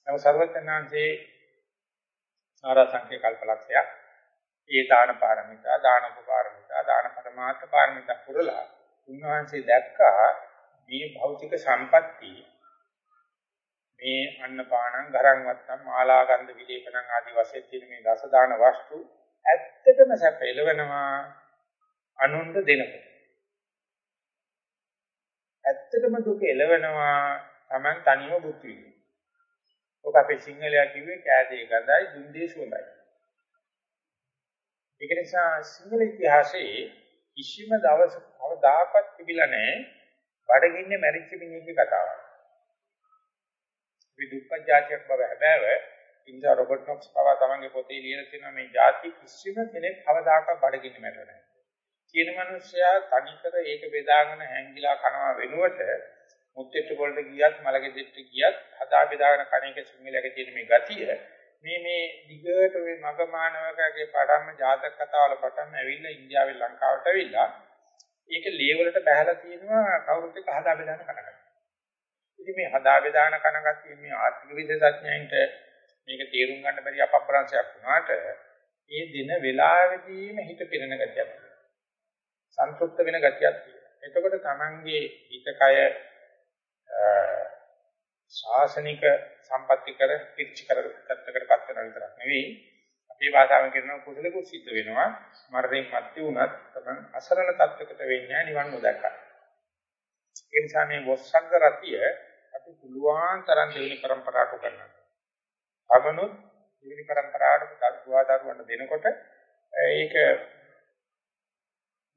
නමුත් සර්වඥාන්සේ ආරසංඛ්‍ය කල්පලක්ෂය ඒ දාන පාරමිතා දාන උපපාරමිතා දාන පරමාර්ථ පාරමිතා පුරලා උන්වහන්සේ දැක්කා මේ භෞතික සම්පatti මේ අන්නපානං ගරං වත්තම් මාලා ගන්ධ විලේපනං ආදී වශයෙන් තියෙන මේ දස දාන වස්තු ඇත්තටම සැප එළවෙනවා අනුන්ට දෙනකොට ඇත්තටම දුක එළවෙනවා Taman තනියම බුද්ධ විදිහට. ඔක අපේ සිංහලයා කිව්වේ කෑදේ ගඳයි දුන්දේ සුවඳයි. ඒක නිසා සිංහල ඉතිහාසයේ කිසිම දවසක කවදාකවත් තිබිලා නැහැ බඩගින්නේ මැරිච්ච මිනිහෙක්ගේ කතාවක්. මේ දුක්ඛ જાතියක් බව හැබෑව ඉන්දා රොබර්ට් නොක්ස් පවා තමන්ගේ පොතේ ලියලා තියෙනවා මේ જાති කිසිම කෙනෙක් කවදාකවත් බඩගින්නේ මැරෙන්නේ නැහැ. කියන මිනිස්සයා තනිකර ඒක බෙදාගෙන හැංගිලා කනවා වෙනුවට මුත්‍ත්‍ට වලට ගියත් මලගෙදෙට්ට ගියත් හදා බෙදාගෙන කණ එක සිංහලයේ තියෙන මේ ගතිය මේ මේ දිගට මේ මග මානවකගේ පඩම්ම ජාතක කතාවල පටන් ඇවිල්ලා ඉන්දියාවේ ලංකාවට ඇවිල්ලා ඒක ලේවලට බහැලා තියෙනවා කවුරුත් එක්ක හදා බෙදාන කනකට. ඉතින් මේ හදා බෙදාන කනකට මේ ආර්ථික විශේෂඥයින්ට මේක තේරුම් ගන්න බැරි අපප්‍රංශයක් වුණාට ඒ දින වෙලාවෙදීම හිත පිරෙන ගතියක්. සන්තුෂ්ත වෙන ගතියක් තියෙනවා. එතකොට Tamange හිතකය ශාසනික සම්පatti කර පිරිචි කර තත්ත්වයකටපත් වෙන විතරක් නෙවෙයි අපේ භාෂාවෙන් කියනවා කුසල කුසිත වෙනවා මරණයෙන් මැත්තේ වුණත් තමයි අසරණ තත්ත්වයකට වෙන්නේ නිවන් නොදැක්කා ඒ නිසා මේ වස්සංග රතිය අපි පුළුවන් තරම් දෙවෙනි પરම්පරාවට කරනවා. තමනුත් දෙවෙනි પરම්පරාවට දරුවා දරුවන්ට දෙනකොට ඒක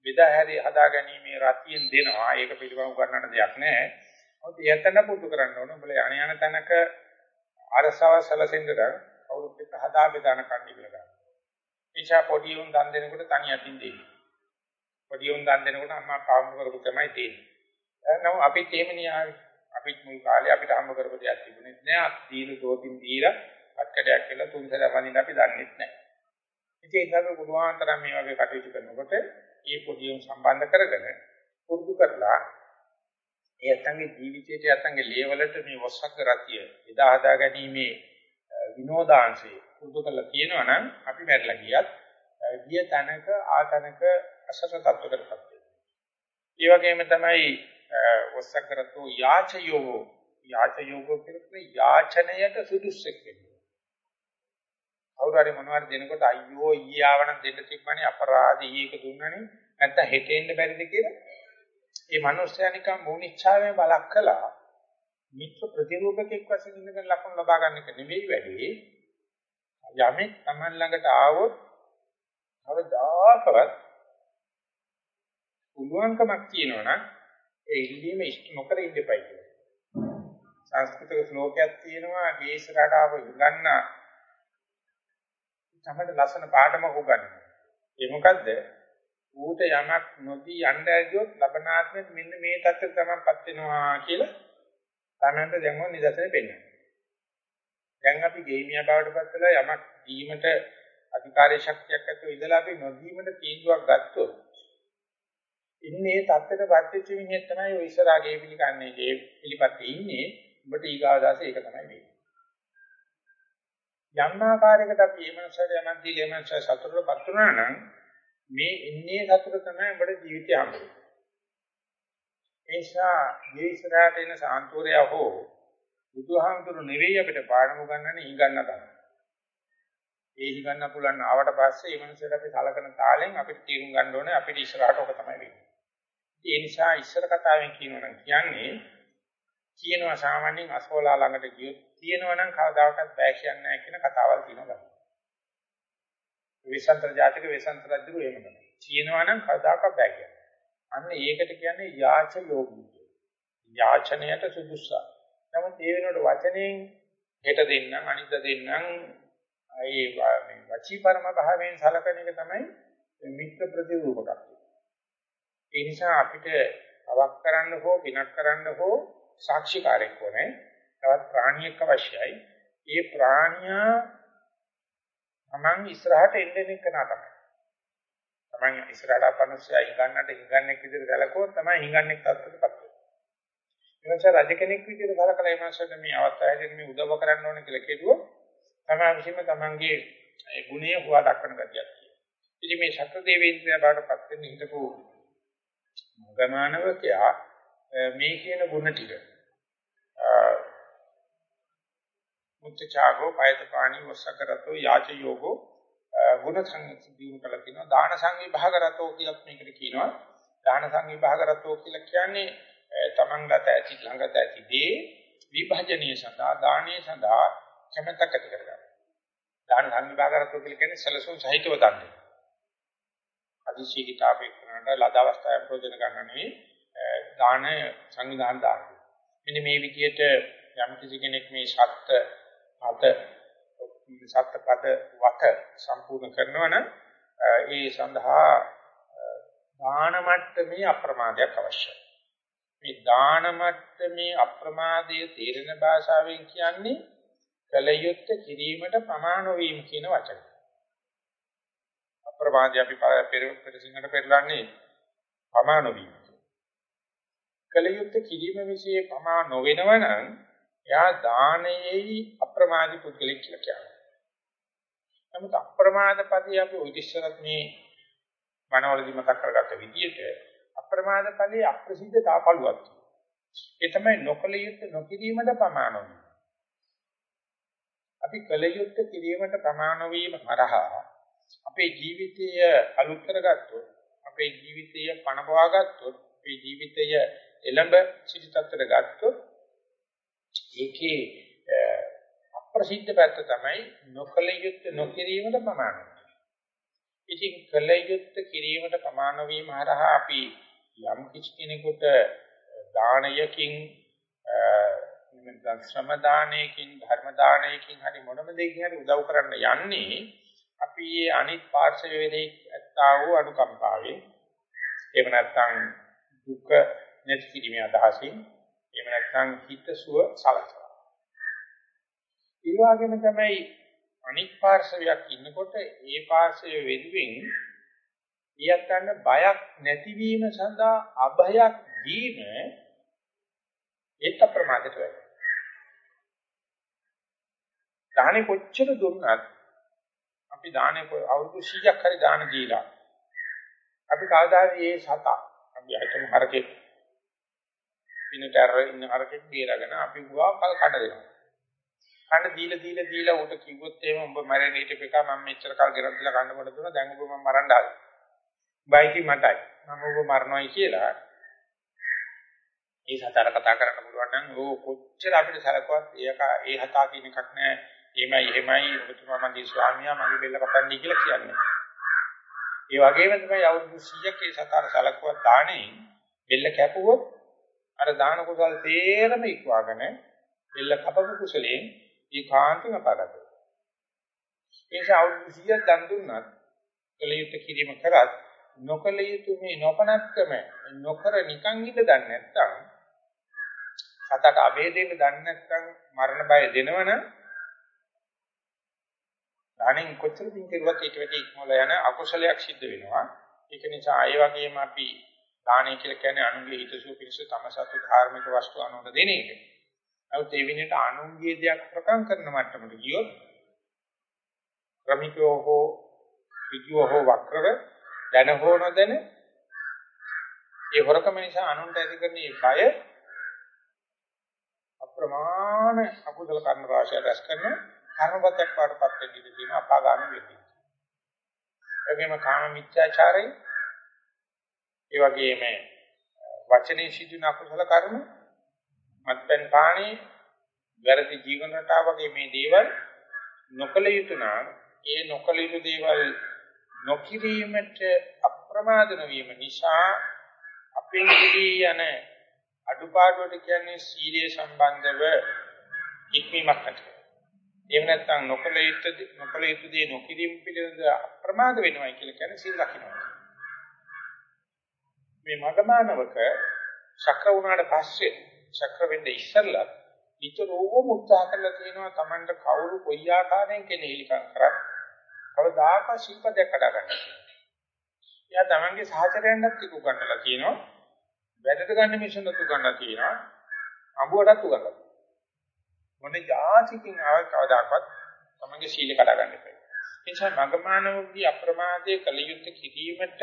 බෙදා හැරි හදා ගැනීමේ රතියෙන් දෙනවා. ඒක පිළිබඳව උගන්නන්න දෙයක් නැහැ. මොකද යතන පුදු කරන්න ඕන. උඹල යණ යන තැනක අරසව සැලසෙන්නට කවුරුත් එක්ක හදා බෙදාන කන්නේ කියලා ගන්න. එيشා පොඩි උන් දන් දෙනකොට තනියටින් දෙන්නේ. පොඩි උන් දන් දෙනකොට අම්මා පාවුම් කරපු තමයි තියෙන්නේ. නමුත් අපිත් එහෙම න්යායයි. අපිත් මුල් කාලේ අපිට හම්බ කරපු දෙයක් තිබුණේ නැහැ. අපි දීන දෝතින් දීලා අත්කඩයක් කියලා තුන්සර වඳින්න අපි දන්නේ නැහැ. ඉතින් ඒක ගුණාන්තරම් මේ වගේ කටයුතු කරනකොට මේ පොඩි උන් සම්බන්ධ කරගෙන පුරුදු කරලා ඒ අතංගේ ජීවිතයේ අතංගේ ලේවලට මේ වස්සක් රතිය එදා හදා ගැනීමේ විනෝදාංශය පුරුදු කරලා තියෙනවා නම් අපි මැරිලා ගියත් ගිය තැනක ආතනක අසර තත්ත්වකටපත් වෙනවා. ඒ වගේම තමයි වස්සක් රතෝ යාචයෝ යාචයෝ කියන්නේ යාචනයට සුදුස්සෙක් වෙනවා. කවුරු හරි මොනවද දෙනකොට අයියෝ ඊයේ ආවනම් දෙන්න තිබ්බනේ අපරාධී ඊයක දුන්නනේ. නැත්නම් හෙට එන්න බැරිද කියලා? ඒ මනුස්සයා නිකන් මොනිච්ඡාවෙන් බලක් කළා? මිත්‍ර ප්‍රතිරූපකෙක් වශයෙන් ඉඳගෙන ලකුණු ලබා ගන්න එක නෙවෙයි වැඩි. යමෙක් Taman ළඟට ආවොත් කවදාකවත් පුළුවන්කමක් තියෙනවනම් ඒ ඉල්ලීම ඉෂ්ට නොකර ඉන්න එපයි කියලා. සංස්කෘතික ශ්ලෝකයක් තියෙනවා ගේසරට ආව ඉගන්න තමයි ලස්සන පාඩමක් උගන්වනවා. ඒ මොකද්ද? ඌට යමක් නොදී යන්න ඇරියොත් ලබනාත්මෙත් මෙන්න මේ තත්ත්වයට තමන්පත් වෙනවා කියලා තමන්ට දැන් මොන නිදර්ශන දෙන්නේ. දැන් අපි ගේමියා බවටපත් වෙලා යමක් දීමට අධිකාරී ශක්තියක් ඇතුව ඉඳලා අපි නොදීමට තීන්දුවක් ගත්තොත් ඉන්නේ තත්ත්වයට පත්වෙච්ච මිනිහෙක් තමයි ඔය ඉස්සරහා ගේ පිළිකන්නේ ගේ පිළිපත්තේ ඉන්නේ උඹට ඊගාදාසේ ඒක තමයි වෙන්නේ. යම් ආකාරයකට අපි මේ මනසට යමක් දීලා මේ මනස සතුටටපත් වුණා නම් මේ ඉන්නේ සතුට තමයි අපේ ජීවිතය හම්බෙන්නේ. ඒ නිසා මේ ඉස්සරහට එන සාන්තුරය හෝ බුදුහාමුදුරු නෙවෙයි අපිට පාඩම ගන්නන්නේ හිඟන්න තමයි. ඒ හිඟන්න පුළුවන් ආවට පස්සේ මේ මනසට අපි සලකන තාලෙන් අපිට තීරුම් ගන්න ඕනේ අපිට ඉස්සරහට ඔක තමයි වෙන්නේ. ඒ නිසා ඉස්සර කතාවෙන් කියනවනම් කියන්නේ කියනවා සාමාන්‍යයෙන් අසෝලා ළඟට ගියොත් කියනවා නම් කවදාකවත් බෑ කියන්නේ නැහැ කියන කතාවල් තියෙනවා. විසන්තර ජාතික විසන්තර රජු එහෙම තමයි. කියනවා නම් කවදාකවත් බෑ කියන්නේ. අන්න ඒකට කියන්නේ යාච යෝගී. යාචනයට සුදුසා. නමුත් ඒ වෙනකොට වචනෙන් හෙට දෙන්නම් අනිත් දෙන්නම් ඒ වචී පරම භාවයෙන් සලකන එක තමයි මිත්‍ර ප්‍රතිරූපකත්වය. ඒ නිසා අපිට අවක් කරන්න හෝ පිනක් කරන්න හෝ සාක්ෂිකාරයක් ඕනේ. තවත් ප්‍රාණියෙක් අවශ්‍යයි. ඒ ප්‍රාණියා තමන් ඉස්සරහට එන්නේ කෙනා තමයි. තමන් ඉස්සරහට අපනස්සය හිඟන්නට හිඟන්නෙක් විදිහට ගලකුවොත් තමයි හිඟන්නෙක් තත්ත්වයටපත් වෙන්නේ. එනිසා රජ කෙනෙක් විදිහට සලකලා මේ මාසෙට මේ අවස්ථාවේදී මේ උදව් කරන්න ඕනේ කියලා කිව්වොත් තමයි විශ්ීම තමන්ගේ ඒ ගුණය හොවා දක්වන ගතියක් තියෙනවා. ඉතින් මේ ශක්‍ර දේවේන්ද්‍රයා බාටපත් වෙන්න හිටපු ගමනවකයා මේ කියන ගුණ ටික මුත්‍චාගෝ පයතපාණි වසකරතෝ යාච යෝගෝ ගුණ සංදීන කළ කියනවා දාන සංවිභාගරතෝ කියලා මේකට කියනවා දාන සංවිභාගරතෝ කියලා කියන්නේ තමන් ගත ඇති ළඟට ඇති දේ විභජනීය සඳහා දානීය සඳහා කැමැත්තක් ඇති කරගන්න. දාන සංවිභාගරතෝ කියලා කියන්නේ සැලසුම් සහිතව දන්නේ. අදිශීකිතාවේ කරනට ලද අවස්ථාවේ ප්‍රයෝජන ගන්න නෙවෙයි දාන සංවිධාන දාන. මෙන්න මේ විදිහට යම් කිසි කෙනෙක් මේ සත්‍ය අත සත්පද වට සම්පූර්ණ කරනවා නම් ඒ සඳහා දාන මට්ටමේ අප්‍රමාදයක් අවශ්‍යයි. මේ දාන මට්ටමේ අප්‍රමාදයේ තේරෙන භාෂාවෙන් කියන්නේ කලයුත්ත කිරීමට ප්‍රමාණ වීම කියන වචන. අප්‍රමාදය අපි පෙර පෙර සිංහට පෙරලන්නේ ප්‍රමාණ වීම. කලයුත්ත කිරීම વિશે ප්‍රමාණ නොවෙනවනම් එයා දානයේයි අප්‍රමාදී පුද්ගලෙක් කියලා කියනවා. නමුත් අප්‍රමාද පදේ අපි ඔය ඉස්සරත් මේ මනවලදී මතක් කරගත්ත විදිහට අප්‍රමාද පදේ අප්‍රසිද්ධතා පළුවක් ඒ තමයි නොකල යුත්තේ නොකිරීමද ප්‍රමාණ අපි කල යුත්තේ කිරීමට ප්‍රමාණ වීම හරහා අපේ ජීවිතය අලුත් කරගත්තොත් අපේ ජීවිතය පණපවා ගත්තොත් අපේ ජීවිතය එළඹ සිටි තත්ත්වයට ගත්තොත් ඒකේ අප්‍රසිද්ධ පැත්ත තමයි නොකල යුත්තේ නොකිරීමට ප්‍රමාණ ඉතින් කල යුත්තේ කිරීමට ප්‍රමාණ වීම හරහා අපි යම් කිසි කෙනෙකුට දානයකින් නැත්නම් ශ්‍රම දානයකින් ධර්ම දානයකින් හරි මොනම දෙයකින් හරි උදව් කරන්න යන්නේ අපි මේ අනිත් පාර්ශවයේ ඇත්තා වූ අනුකම්පාවෙන් එහෙම නැත්නම් දුක නැති කිරීමේ අදහසින් එහෙම නැත්නම් හිතසුව සලසනවා. ඒ වගේම තමයි අනිත් පාර්ශවයක් ඉන්නකොට ඒ පාර්ශවය වෙනුවෙන් ඊයත් ගන්න බයක් නැතිවීම සඳහා අභයක් දීම ඒත් අප්‍රමාදයට වෙයි. දාහනේ කොච්චර දුන්නත් අපි දාහනේ අවුරුදු 100ක් හරි දාන දීලා අපි කවදාද මේ සතා අපි හිතමු හරකේ පිනතර ඉන්න හරකෙක් බේරගෙන අපි ගුවා කල් කඩ දෙනවා. කන්න දීලා දීලා දීලා උට කිව්වොත් එහෙම උඹ මැරෙන්න හිටපේකා මම මෙච්චර කල් ගෙරක් දීලා කන්න කොට දුන්නා දැන් උඹ මම මරන්න ආවේ. බයිටි මටයි. මම ඔබ මරනවායි කියලා ඒ සතර කතා කරන්න පුළුවන් නම් ඕ කොච්චර අපිට සලකුවත් ඒක ඒ හතා කියන එකක් නෑ. එමයි එහෙමයි ඔබතුමා මගේ ස්වාමියා මගේ බෙල්ල කපන්නේ කියලා කියන්නේ. ඒ වගේම තමයි අවුරුදු 100ක ඒ සතර සලකුවත් දාණයෙන් බෙල්ල කැපුවොත් අර දාන කුසල් තේරම ඉක්වාගෙන බෙල්ල කපපු කුසලයෙන් ඒකාන්තම අපාගත. ඒ නිසා අවුරුදු 100ක් දන් දුන්නත් කලියුත් කිරීම කරත් නොකල යුතු මේ නොපනත්කම නොකර නිකන් ඉඳ දන්නේ නැත්නම් සතට අභේදයෙන් දන්නේ නැත්නම් මරණ බය දෙනවනම් දානෙන් කොච්චර දින් කෙරුවත් ඊට වැඩි ඉක්මවල යන අකුසලයක් සිද්ධ වෙනවා. ඒක නිසා ඒ වගේම අපි දානය කියලා කියන්නේ අනුගේ හිතසුව පිණිස තම සතු ධාර්මික වස්තු අනුර දෙන එක. නමුත් ඒ විදිහට අනුන්ගේ දෙයක් ප්‍රකම් කරන මට්ටමට ගියොත් ක්‍රමිකව හෝ ඍජුව හෝ වක්‍රව දැන හෝ නොදැන ඒ හොරකම නිසා අනුන්ට ඇති කරන මේ බය අප්‍රමාණ අකුසල කර්ම රාශිය රැස් කරන කර්මපතක් පාඩපත් වෙන්න ඉඩ තියෙන අපාගාමී වෙන්නේ. එවැගේම කාම මිත්‍යාචාරය ඒ වගේම වචනේ සිදුන අකුසල කර්ම මත්පැන් පානේ වැරදි ජීවන රටාව වගේ මේ දේවල් නොකල යුතු නම් ඒ නොකල යුතු දේවල් නොකිරීමට අප්‍රමාද වීම නිසා අපේ ඉදී යන අඩුපාඩුවට කියන්නේ සීලයේ සම්බන්ධව ඉක්මීමක් නැති. එහෙම නැත්නම් නොකල යුතු නොකල යුතු දේ නොකිරීම පිළිබඳ අප්‍රමාද වෙනවා කියලා කියන්නේ සීල රකින්නවා. මේ මගමානවක ශක්‍ර වුණාට පස්සේ ශක්‍ර වෙන්න ඉස්සෙල්ලා නිතරම උත්සාහ කරලා තියෙනවා Tamanට කවුරු කොයි ආකාරයෙන් කෙනෙහිලිකම් කරත් කවදාකවත් ශිල්පයක් කඩා ගන්න. එයා Tamanගේ සහචරයන්වත් ඒක උගන්වලා තියෙනවා. වැඩට ගන්න මිෂන් උතු ගන්නලා තියෙනවා. අඹුවටත් උගන්වලා. මොන જાතිකින් ආව කවදාකවත් Tamanගේ සීල කඩා ගන්න එපා. ඒ නිසා මගමානවගේ අප්‍රමාදයේ කලියුත් කිරීමට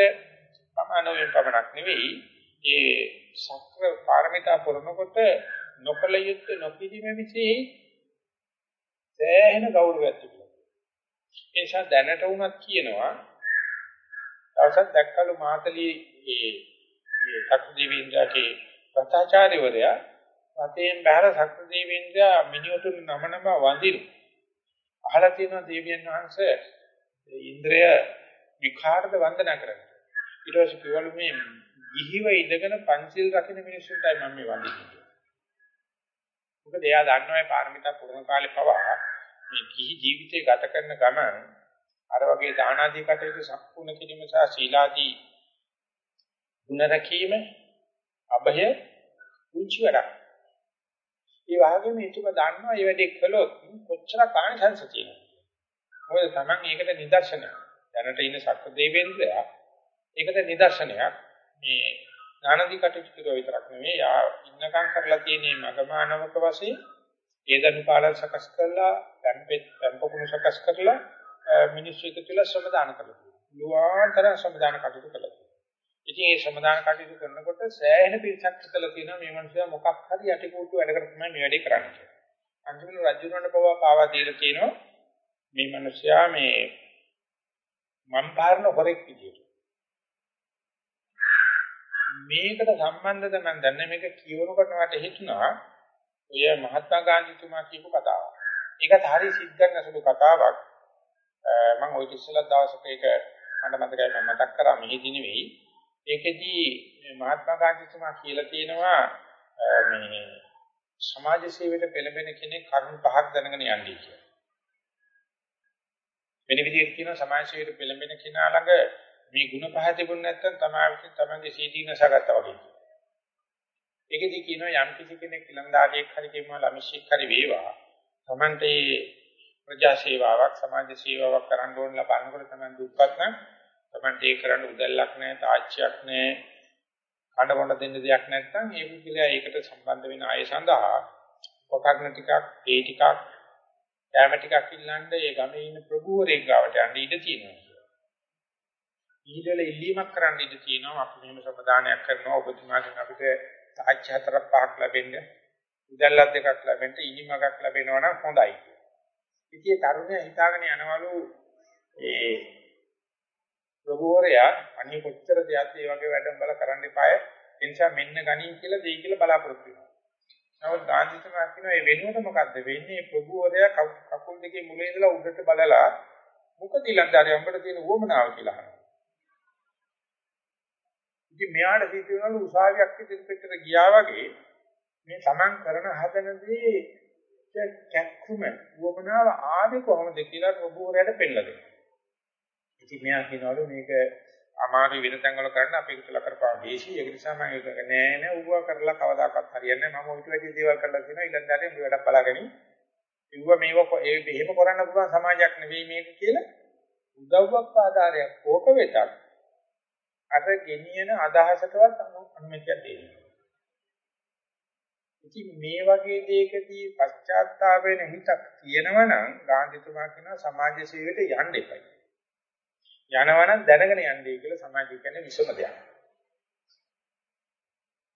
සමානවෙන් පමණක් නෙවෙයි ඒ සක්‍ර පාරමිතා පුරනකොට නොකල යුත්තේ නොකිරීම විශ්ේ සෑහෙන ගෞරවයක් තිබුණා. ඒ නිසා දැනට වුණත් කියනවා දවසක් දැක්කලු මාතලී ඒ මේ සක්‍රදේවීන්ද්‍රගේ ප්‍රතාචාර්යවරයා රතෙන් බහැර සක්‍රදේවීන්ද්‍රා මිනිවතුන් නම නම වඳිනු. අහලා තියෙනවා දේවියන් වහන්සේ ඉන්ද්‍රය විඛාරද වන්දනා කරන්නේ. ඊට පස්සේ කිව්වලු මේ ගිහිව ඉඳගෙන පංචිල් රකින්න මිනිස්සුන්ටයි මම මේ වඳින්නේ. මොකද එයා දන්නවා පාරමිතා පුරන කාලේ පවා මේ ගිහි ජීවිතය ගත කරන ගමන් අර වගේ දානාදී කටයුතු සම්පූර්ණ කිරීම සහ සීලාදී ගුණ රැකීම අභය කුංචි වැඩක්. ඒ වගේම ඊටම දන්නවා මේ වැඩේ කළොත් කොච්චර කාණ්‍යංශ තියෙනවද. මොකද Taman ඒකට නිදර්ශනයක්. දැනට ඉන්න සක්‍ර දෙවියන්ද්‍රයා ඒකට නිදර්ශනයක්. මේ ඥානදී කටයුතු කරුවා විතරක් නෙවෙයි යා ඉන්නකම් කරලා තියෙන මගමානවක වශයෙන් ඒදනු කාලය සකස් කරලා පැම්පෙත් පැම්පකුණු සකස් කරලා මිනිස්සු එකතු වෙලා ශ්‍රමදාන කරලා ලුවාන්තර ශ්‍රමදාන කටයුතු කළා. ඉතින් මේ ශ්‍රමදාන කටයුතු කරනකොට සෑහෙන පිරිසක් හිතලා තියෙනවා මේ මිනිස්සු මොකක් හරි යටිකූටු වැඩකට තමයි මේ වැඩේ කරන්නේ කියලා. අන්තිමට රජුරණ පවා පාවා දීලා තියෙනවා මේ මිනිස්සයා මේ මම් පාරන හොරෙක් විදියට. මේකට සම්බන්ධද මම දන්නේ මේක කියවනකොට මට හිතුණා ඔය මහත්මා ගාන්ධිතුමා කියපු කතාවක්. ඒකත් හරි සිද්ධ නැසළු කතාවක්. මම ওই ඉස්සෙල්ලා දවසක ඒක මට මතකයි මම මතක් කරා මෙහිදී නෙවෙයි. ඒකෙදී මහත්මා ගාන්ධිතුමා කියලා තියෙනවා මේ සමාජ සේවයට පෙළඹෙන කෙනෙක් කරුණු පහක් දැනගෙන යන්නේ කියලා. වෙන විදිහට කියනවා සමාජ සේවයට පෙළඹෙන කෙනා ළඟ මේ ಗುಣ පහ තිබුණ නැත්නම් තමයි තමන්ගේ සීදීනසගත්තා වගේ. ඒකෙදි කියනවා යම් කිසි කෙනෙක් ඊළඳාරියෙක් හරි කියනවා ළමිෂෙක් හරි වේවා. තමන්ට ප්‍රජා සේවාවක් සමාජ සේවාවක් කරන්න ඕන ලබනකොට තමයි දුප්පත් නම් තමන්ට ඒ කරන්න උදැල්ලක් නැහැ තාච්චියක් නැහැ කඩ බොඬ දෙන්න දෙයක් නැත්නම් ඒ පුද්ගලයා ඒකට සම්බන්ධ වෙන අය සඳහා උපකරණ ටිකක් ඒ ටිකක් කැම ටිකක් ඉල්ලන්න ඒ ගමේ ඉන්න ප්‍රභූවරයෙක් ගාවට යන්න ඉඩ තියෙනවා. ඊළඟ ඉල්ලීමක් කරන්න ඉඩ තියෙනවා අපි මෙහෙම සම්පදානයක් කරනවා ඔබතුමාගෙන් අපිට තාච්චි හතරක් පහක් ලැබෙන්න උදැල්ලක් දෙකක් ලැබෙන්න ඉනිමකක් ලැබෙනවා නම් හොඳයි. ඉතින් තරුණයා හිතාගෙන යනවලු ඒ ප්‍රභූවරයා අනිත් කොච්චර දෙයක් ඒ වගේ වැඩ බල කරන්න එපාය. ඒ නිසා මෙන්න ගණින් කියලා දෙයි කියලා බලාපොරොත්තු වෙනවා. නමුත් ගාන්ධිතුමා කියනවා මේ වෙනුවට මොකද්ද වෙන්නේ ප්‍රභූවරයා කකුල් දෙකේ මුල ඉඳලා උඩට බලලා මොකද ඊළඟට අපිට තියෙන උවමනාව කියලා අහනවා. ඉතින් මෙයාට සිද්ධ වෙනවලු උසාවියක් ඉදිරිපිටට ගියා වගේ මේ Taman කරන හදන දේ කැක්කුම උවමනාව ආවේ කොහොමද කියලා ප්‍රභූවරයාට පෙන්නලා දෙනවා. ඉතින් මෙයා කියනවලු මේක අමාරු වෙන තැන්වල කරන්න අපි ඉතලා කරපුවා දේශී. ඒක නිසා මම ඒක නෑ නෑ ඌව කරලා කවදාකවත් හරියන්නේ නැහැ මම ඌට වැඩි දේවල් කරලා තියෙනවා. ඊළඟට මේ වැඩක් බලාගනි ඌව මේව ඒ එහෙම කරන්න පුළුවන් සමාජයක් නෙවෙයි මේක කියලා උදව්වක් ආධාරයක් කෝක වෙතක් අර ගෙනියන අදහසටවත් අනුමැතියක් දෙන්නේ ඉතින් මේ වගේ දෙයකදී පශ්චාත්තාප වෙන හිතක් තියෙනවා නම් ගාන්ධිතුමා කියනවා සමාජ සේවයට යන්න එපයි. යනවනම් දැනගෙන යන්නේ කියලා සමාජය කියන්නේ විසම දෙයක්.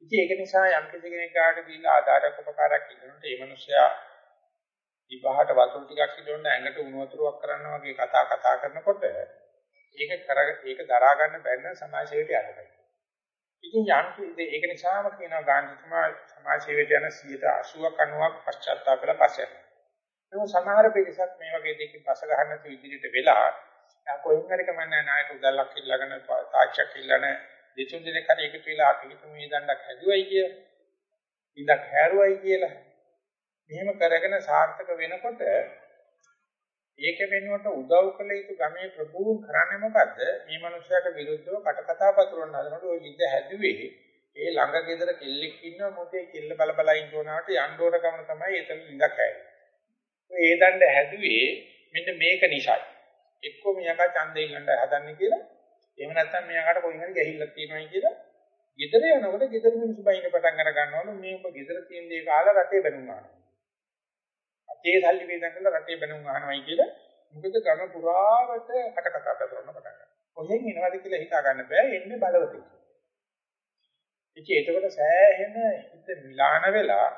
ඉතින් ඒක නිසා යම් කෙනෙක් කාට දීලා ආදාරයක් උපකාරයක් ඉන්නොත් ඒ මනුස්සයා විවාහට වතුර ටිකක් ඉදොන්න ඇඟට උණු වතුරක් කරනවා වගේ කතා කතා කරනකොට ඒක කර ඒක දරා ගන්න බැන්න සමාජ සේවයට යන්න ඉතින් යම් ඒක නිසාම කියනවා ගාන්ධිතුමා සමාජ සේවයට යන 80ක් 90ක් පශ්චාත්තාප වෙලා පස්සේ යනවා. නමුත් සමහර පිරිසක් මේ වගේ දෙකකින් පස ගන්න තු ඉදිරියට වෙලා කොහෙන් හරි කමන්නේ නායක උදල්ලක් ඉල්ලගෙන තාච්චක් ඉල්ලන දෙතුන් දිනක් හරි එකතු වෙලා අපි හිතමු මේ දණ්ඩක් හැදුවයි කියලා. ඉඳක් හැරුවයි කියලා. මෙහෙම කරගෙන සාර්ථක වෙනකොට ඒක වෙනුවට උදව් කළ යුතු ගමේ ප්‍රභූන් කරන්නේ මොකද්ද? මේ මනුස්සයාට විරුද්ධව කටකතා පතුරවන්න හදනකොට ওই විද හැදුවේ ඒ ළඟ ගෙදර කෙල්ලෙක් ඉන්නව මොකේ කෙල්ල බල බල ඉන්න උනාට යන්න ඕන ගමන තමයි එතන ඉඳක් හැදුවේ. ඒ දණ්ඩ හැදුවේ මෙන්න මේක නිසායි. එක්කෝ මෙයාට ඡන්දේ ගන්න හදන්නේ කියලා එහෙම නැත්නම් මෙයාට කොයි හරි ගැහිල්ලක් තියෙනවායි කියලා ගෙදර යනකොට ගෙදර මිනිස්සු බයින්න පටන් අර ගන්නවලු මේ ඔබ ගෙදර තියෙන දේ කාලා රටේ බැනුම් ගන්නවා. අතේ සල්ලි වේදන් කරලා රටේ බැනුම් ගන්නවයි කියලා මොකද ගම පුරාවට කට කතා කරන පටන් ගන්නවා. කොහෙන් එනවද කියලා හිතා ගන්න බෑ එන්නේ බලවතේ. ඉතින් ඒකවල සෑහෙන හිත මිලාන වෙලා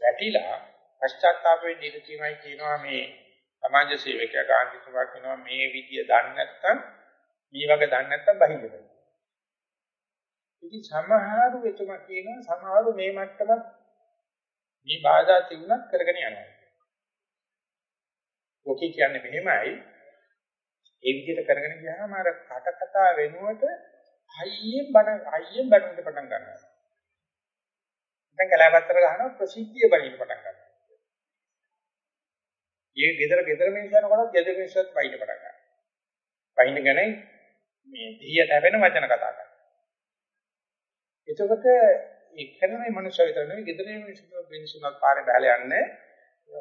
වැටිලා පශ්චාත්තාප වෙන්න ඉඩ තියෙනවායි කියනවා මේ සමාජ සේවකයා ගාන්ධිතුමා කියනවා මේ විදිය දන්නේ නැත්නම් මේ වගේ දන්නේ නැත්නම් බහින්න බෑ. ඉතින් සමහරු එතුමා කියනවා සමහරු මේ මට්ටම මේ බාධා තිබුණත් කරගෙන යනවා. ඔකේ කියන්නේ මෙහෙමයි. ඒ විදිහට කරගෙන ගියාම අර කට කතා වෙනුවට හයියෙන් බණ හයියෙන් බණින්න පටන් ගන්නවා. දැන් කලාපතර ගහනවා ප්‍රසිද්ධිය බණින්න පටන් ගන්නවා. ඊයේ ගෙදර ගෙදර මිනිස්සු යනකොට ගෙදර මිනිස්සුත් වයින් පටන් ගන්නවා. වයින්ගෙන මේ දිහිය තැවෙන වචන කතා කරනවා. එතකොට ඒ කරන්නේ මනුස්සය විතර නෙවෙයි ගෙදර මිනිස්සු මිනිස්සුන්ක් පාරේ බහලා යන්නේ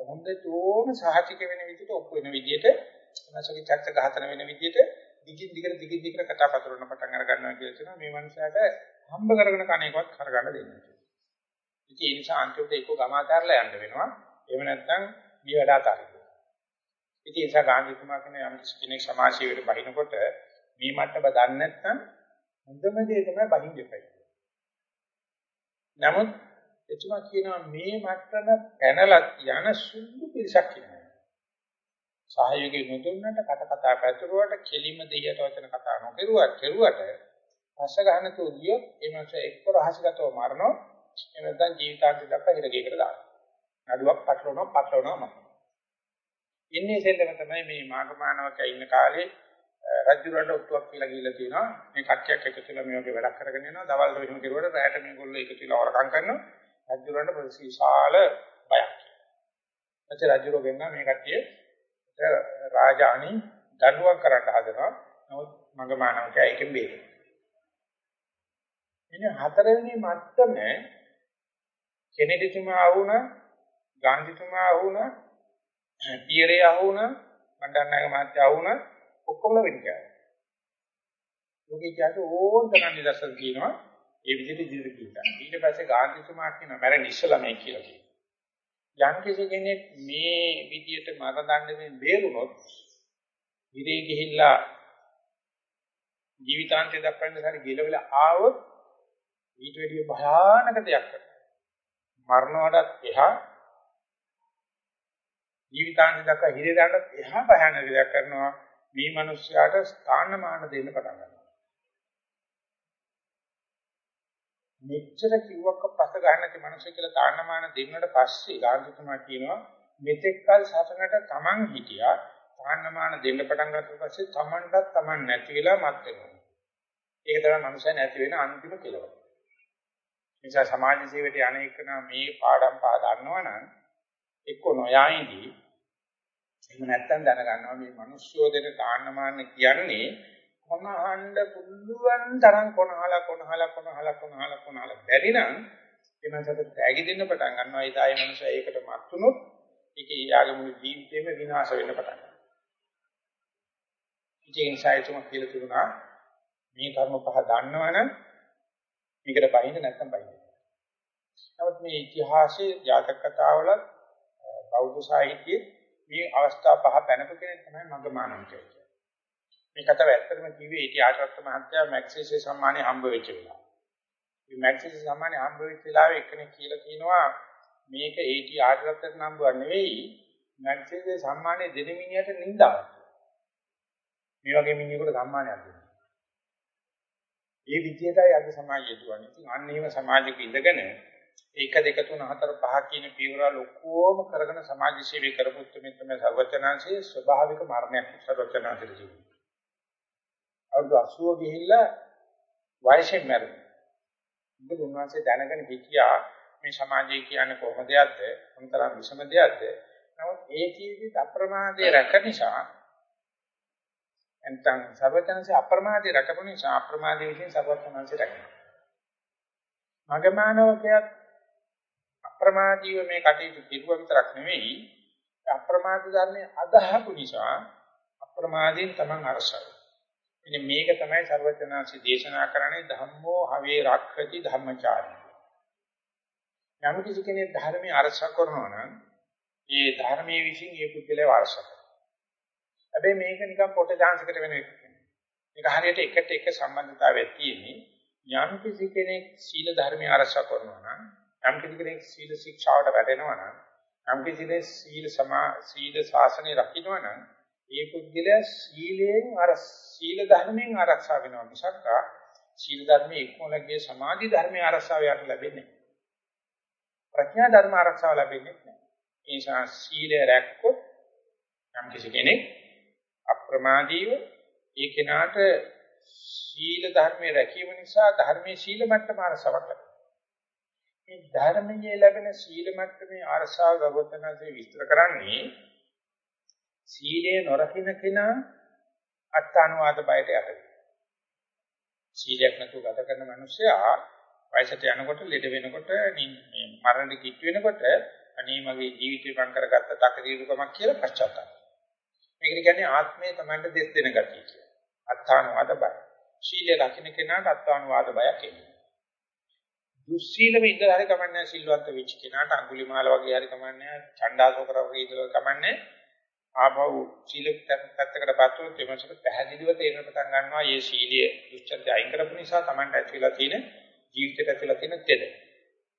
හොඳටම සහතික වෙන විදිහට ඔප්පු වෙන විදිහට මනසකේ චර්ච ඝාතන වෙන විදිහට දිගින් දිගට දිගින් දිගට කතා පතරන පටන් අර ගන්නවා කියලා කියනවා මේ මනුස්සයාට හම්බ කරගෙන කණ එකවත් කරගන්න දෙන්නේ. ඉතින් ඒ නිසා අන්තිමට ඒක ගමාකාරලා යන්න වෙනවා. එහෙම නැත්නම් මේ වැඩ අතාරින්න. ඉතින් ඒ නිසා ගාන්ධිතුමා කියන යම් කෙනෙක් සමාජ සේවයට බහිනකොට මේ මට්ටම දන්නේ නැත්නම් හොඳම දේ තමයි බහින්න දෙපයි. නමුත් එතුමා කියනවා මේ මට්ටම පැනලා යන සුළු පිරිසක් ඉන්නවා. සහයෝගය නොදුන්නට කට කතා පැතුරුවට කෙලිම දෙයට වචන කතා නොකරුවට කෙරුවට පස්ස ගන්න තු ගියොත් ඒ මාස එක්ක රහසිගතව මරනවා එහෙම නැත්නම් ජීවිතාන්ත දක්වා හිරගේකට දානවා. නඩුවක් පටලවනවා පටලවනවා ඉන්නේ සෙල්ලම තමයි මේ මාගමානවක ඉන්න කාලේ රජුරන්ට ඔට්ටුවක් කියලා ගිහිල්ලා තියෙනවා. මේ කට්ටියක් එකතු වෙලා මේ වගේ වැඩක් කරගෙන යනවා. දවල් රෙහිම කෙරුවට රැයට මේගොල්ලෝ එකතු වෙලා වරකම් කරනවා. රජුරන්ට ප්‍රතිශාල බයක්. එතකොට රජුරෝ ගෙන්න මේ කට්ටිය රාජානි දඬුවම් කරන්න හදනවා. නමුත් මගමානවකයා ඒකෙන් බේරෙනවා. ඉතින් හතරවෙනි මට්ටම කෙනෙකුතුමා වුණා, ගාන්ධිතුමා වුණා, පියරේ වුණා, මණ්ඩන්නයක මහත්තයා වුණා ඔක්කොම වෙන්නේ. ලෝකේ කියන්නේ ඕන තරම් නිදර්ශන කියනවා. ඒ විදිහට ඉදිරියට කියනවා. ඊට පස්සේ ගාන්ධිතුමා කියනවා මැරෙන්න ඉස්සලා මේ කියලා කියනවා. යම් කිසි කෙනෙක් මේ විදිහට මර දඬුවමින් බේරුණොත් ඉරේ ගිහිල්ලා ජීවිතාන්තය දක්වන්න හරි ගිලවිලා ආවොත් ඊට වැඩිය භයානක දෙයක් කරනවා. මරණවටත් එහා ජීවිතාන්තය දක්වා හිරේ දාන්නත් එහා භයානක දෙයක් කරනවා. මේ මිනිස්යාට ස්ථානමාන දෙන්න පටන් ගන්නවා. මෙච්චර කිව්වක පස ගන්න නැති මිනිස්සු කියලා තාන්නමාන දෙන්නට පස්සේ ගාන්ධිතුමා කියනවා මෙතෙක් කල සසනට Taman හිටියා තාන්නමාන දෙන්න පටන් ගත්ත පස්සේ Tamanටත් Taman නැති වෙලා මත් වෙනවා. ඒක තමයි මනුස්සය නැති වෙන අන්තිම කෙලවර. නිසා සමාජ සේවයට අනේකන මේ පාඩම් පහ දන්නවනම් එක්ක නොයයිදී එහෙම නැත්තම් දැනගන්නවා මේ මිනිස්සුෝ දෙන තාන්නමාන කියන්නේ කොනහඬ පුළුවන් තරම් කොනහල කොනහල කොනහල කොනහල කොනහල බැරි නම් ඒ මනසට තෑගි දෙන්න පටන් ගන්නවා ඒ තායි මනස ඒකට මත් වුනොත් ඒක ඊයාගේ මුළු ජීවිතේම විනාශ වෙන්න පටන් ගන්නවා. ඉතින් සායතුම කියලා තිබුණා මේ කර්ම පහ දන්නවනම් මේකට බහින්න නැත්නම් බහින්න. නමුත් මේ ඉතිහාසයේ ජාතක කතාවල බෞද්ධ සාහිත්‍යයේ මේ අවස්ථා පහ පැනපු කෙනෙක් තමයි මග්ගමානන් කියන්නේ. මේ කතාව ඇත්තටම කිව්වේ ඒටි ආචාර්ය මහත්තයා මැක්සිසේ සම්මානය හම්බ වෙච්ච වෙලාව. මේ මැක්සිසේ සම්මානය හම්බ වෙච්ච වෙලාවේ එක්කෙනෙක් කියලා කියනවා මේක ඒටි ආචාර්යත් නම්බුවක් නෙවෙයි මැක්සිසේ සම්මානය දෙන මිනිහට නින්දාවක්. මේ වගේ මිනිහෙකුට සම්මානයක් දෙනවා. ඒ විදියටයි අද සමාජය දුවන්නේ. ඉතින් අන්න එහෙම සමාජයක ඉඳගෙන 1 2 3 4 5 කියන පියවරල් ඔක්කොම කරගෙන සමාජ සේවය කරපුත් මේ තමයි සර්වචනාංශයේ ස්වභාවික මරණයක් සර්වචනාංශයේ ජීවිතය. අවුරුදු 80 ගිහිල්ලා වයසෙන් මැරුණා. මොකද උන්වහන්සේ දැනගෙන හිටියා මේ සමාජය කියන්නේ කොහොම දෙයක්ද? මොනතරම් විසම දෙයක්ද? නමුත් ඒ කීවිත් අප්‍රමාදයේ රැක නිසා එන්තන් සර්වඥාන්සේ අප්‍රමාදයේ රැකපු නිසා අප්‍රමාදයේ විසින් සර්වඥාන්සේ රැකෙනවා. මගමානවකයක් අප්‍රමාදීව මේ කටයුතු කෙරුවා විතරක් නෙවෙයි අප්‍රමාද ධර්මයේ අදහපු නිසා අප්‍රමාදයෙන් තමන් අරසයි. ඉතින් මේක තමයි සර්වඥාන්සි දේශනා කරන්නේ ධම්මෝ හවේ රක්ඛති ධම්මචාරී. යම් කිසි කෙනෙක් ධර්මයේ අරස කරනවා නම් ඒ ධර්මයේ විසින් ඒ පුද්ගලයා අරස කරනවා. හැබැයි මේක නිකන් පොට chance එකට වෙන එකක්. මේක හරියට එකට එක සම්බන්ධතාවයක් තියෙන්නේ. යම් කිසි කෙනෙක් සීල ධර්මයේ අරස කරනවා නම් යම් කිසි කෙනෙක් සීල ශික්ෂාවට වැටෙනවා නම් යම් කිසි කෙනෙක් සීල සමා සීල ශාසනය රකින්නවා නම් ඒ පුද්ගලයා සීලයෙන් අර සීල ධර්මයෙන් ආරක්ෂා වෙනවා මිසක් සීල ධර්මයේ ඉක්මනගේ සමාධි ධර්මයේ ආරක්ෂාව යට ලැබෙන්නේ ප්‍රඥා ධර්ම ආරක්ෂාව ලැබෙන්නේ නැහැ. ඒ නිසා සීලය රැක්කොත් යම් කිසි කෙනෙක් අප්‍රමාදීව ඒ කෙනාට සීල ධර්මයේ රැකීම නිසා ධර්මයේ සීල මට්ටම ආරක්ෂාවක් ලැබෙනවා. මේ ධර්මයේ ලැබෙන සීල මට්ටමේ ආරක්ෂාව ගවතනසේ විස්තර කරන්නේ සීලය නොරකින්න කෙනා අත්තානුවාද බයට යට වෙනවා. සීලයක් නැතුව ගත කරන මිනිස්සයා වයසට යනකොට ලෙඩ වෙනකොට මේ මරණ කිට් වෙනකොට අනේ මගේ ජීවිතේ පං කරගත්ත තකදීරුකමක් කියලා පශ්චාත්තාප. මේකට කියන්නේ ආත්මය තමයි දෙස් දෙන ගතිය කියලා. අත්තානුවාද බය. සීලය රකින්න කෙනාට අත්තානුවාද බයක් එන්නේ. දුස්සීලව ඉඳලා හරි කමන්නේ සිල්වන්ත වෙච්ච කෙනාට අඟුලිමාල වගේ හරි කමන්නේ ඡණ්ඩාසෝකර වගේ ඉඳලා කමන්නේ ආපහු සීල පැත්තකට පත්වොත් එමසට පැහැදිලිව තේරෙන පටන් ගන්නවා මේ සීලිය දුච්චත්‍ය අයින් කරපු නිසා Tamanට ඇතිලා තියෙන ජීවිතයට ඇතිලා තියෙන තෙද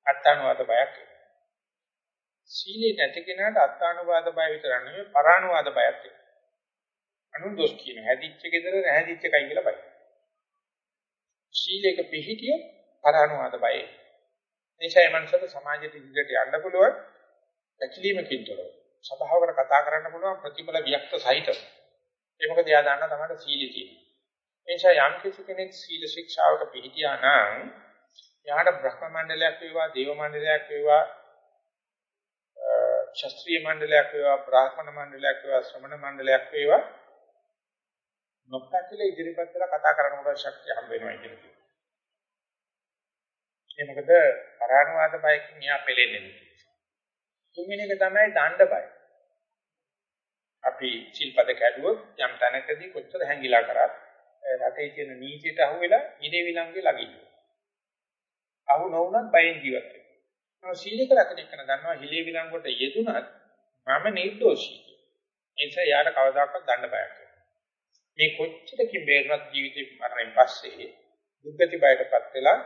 අත්තානුවාද බයක් සීලිය නැති කෙනාට අත්තානුවාද බය විතර නෙවෙයි පරානුවාද බයක් තියෙනවා අනුන් දොස් කියන හැදිච්ච gedara නැහැදිච්ච කයි කියලා බය. සීලයක පිහිටිය පරානුවාද බයයි. එනිසා මේ මනසට සමාජයට ඉදිරියට යන්න පුළුවන් පැකිලීමකින් තොරව සභාවකට කතා කරන්න පුළුවන් ප්‍රතිඵල වික්ත සහිතව. ඒ මොකද එයා දන්නා තමයි සීලය තියෙන්නේ. ඒ නිසා යම් කිසි කෙනෙක් සීල ශික්ෂාවක පිළිපදියා නම් යාට බ්‍රහ්ම මණ්ඩලයක් වේවා, දේව මණ්ඩලයක් වේවා, ශාස්ත්‍රීය මණ්ඩලයක් වේවා, බ්‍රාහ්මණ මණ්ඩලයක් වේවා, ශ්‍රමණ මණ්ඩලයක් වේවා නොපැකිල ඉදිරිපත් කරලා කතා කරනකොට ශක්තිය හම්බ වෙනවා කියන්නේ. ඒ මොකද පරාණවාද බයකින් එහා පෙලෙන්නේ නැහැ. තුන්වෙනි එක තමයි දණ්ඩ බය. අපි සිල්පද කැඩුවොත් යම් තැනකදී කොච්චර හැංගිලා කරත් රටේ තියෙන නීතියට අහු වෙලා ඉනේ විලංගේ ලගින්න. අහු නොවුනත් බයෙන් ජීවත් වෙනවා. සීලක රැකෙන එක දන්නවා හිලේ විලංගුවට යෙදුනත් මම නිර්දෝෂී. ඒ නිසා යාට කවදාකවත් දඬ බයක් මේ කොච්චරකින් බේරුණත් ජීවිතේ මරණයෙන් පස්සේ දුක්ගති බයටපත් වෙලා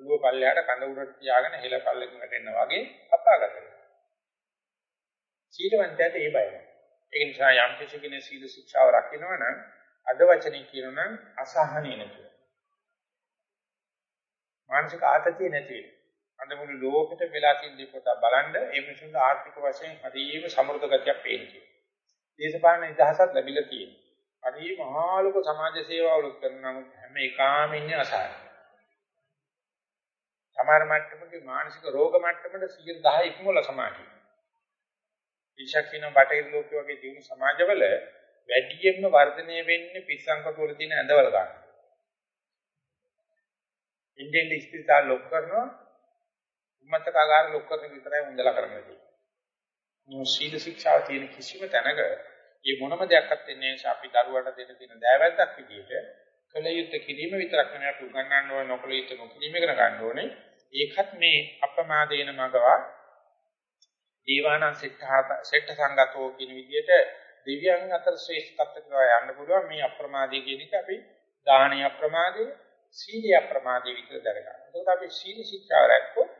ඔළුව පල්ලයට කඳ උඩට තියාගෙන හෙල පල්ලකින් වැටෙනවා වගේ අපාගත වෙනවා. සීලවන්තයාට ඒ බය නැහැ. ඒ නිසා යම් කෙනෙක් සීල ශික්ෂාව රකින්නවා නම් අද වචනේ කියනනම් අසහනෙ නැතුව. මානසික ආතතිය නැති වෙන. අද මුළු ලෝකෙට වෙලා තියෙන දේ පොඩ්ඩක් බලන්න ඒ මිනිසුන්ට ආර්ථික වශයෙන් හරියම සමෘද්ධ ගතියක් පේන්නේ. දේශපාලන නිදහසක් ලැබිලා තියෙනවා. හරි මහා ලොකු සමාජ සේවාවලුත් කරන නමුත් හැම එකාම ඉන්නේ අසහන. සමහර මට්ටමක මානසික රෝග මට්ටමට 110 ඉක්මවල සමාජය. විශේෂකින බටහිර ලෝකයේ වගේ දියුණු සමාජවල වැඩියෙන්ම වර්ධනය වෙන්නේ පිස්සන්කට වල තියෙන ඇඳවල ගන්න. ඉන්දියන් ඉස්පිරිතාල ලොක් කරනවා උම්මතකාගාර ලොක් කරන විතරයි උන්දලා කරන්නේ. මේ සීල ශික්ෂාව තියෙන කිසිම තැනක මේ මොනම දෙයක්වත් දෙන්නේ නැහැ අපි දරුවට දෙන්න තියෙන දෑවැද්දක් විදිහට කළ යුත්තේ කිරීම විතරක් නෙවෙයි අපි උගන්වන්න ඕන නොකළ යුත්තේ නොකිරීම ඉගෙන ගන්න ඕනේ. ඒකත් මේ අප්‍රමාදේන මගවා දීවාන සෙට්ඨ සංගතෝ කියන විදිහට දෙවියන් අතර ශ්‍රේෂ්ඨත්වයට යන්න පුළුවන් මේ අප්‍රමාදී කියන එක අපි දාහණීය අප්‍රමාදී සීලිය අප්‍රමාදී විතර දරගන්න. එතකොට අපි සීල ශික්ෂාව රැක්කොත්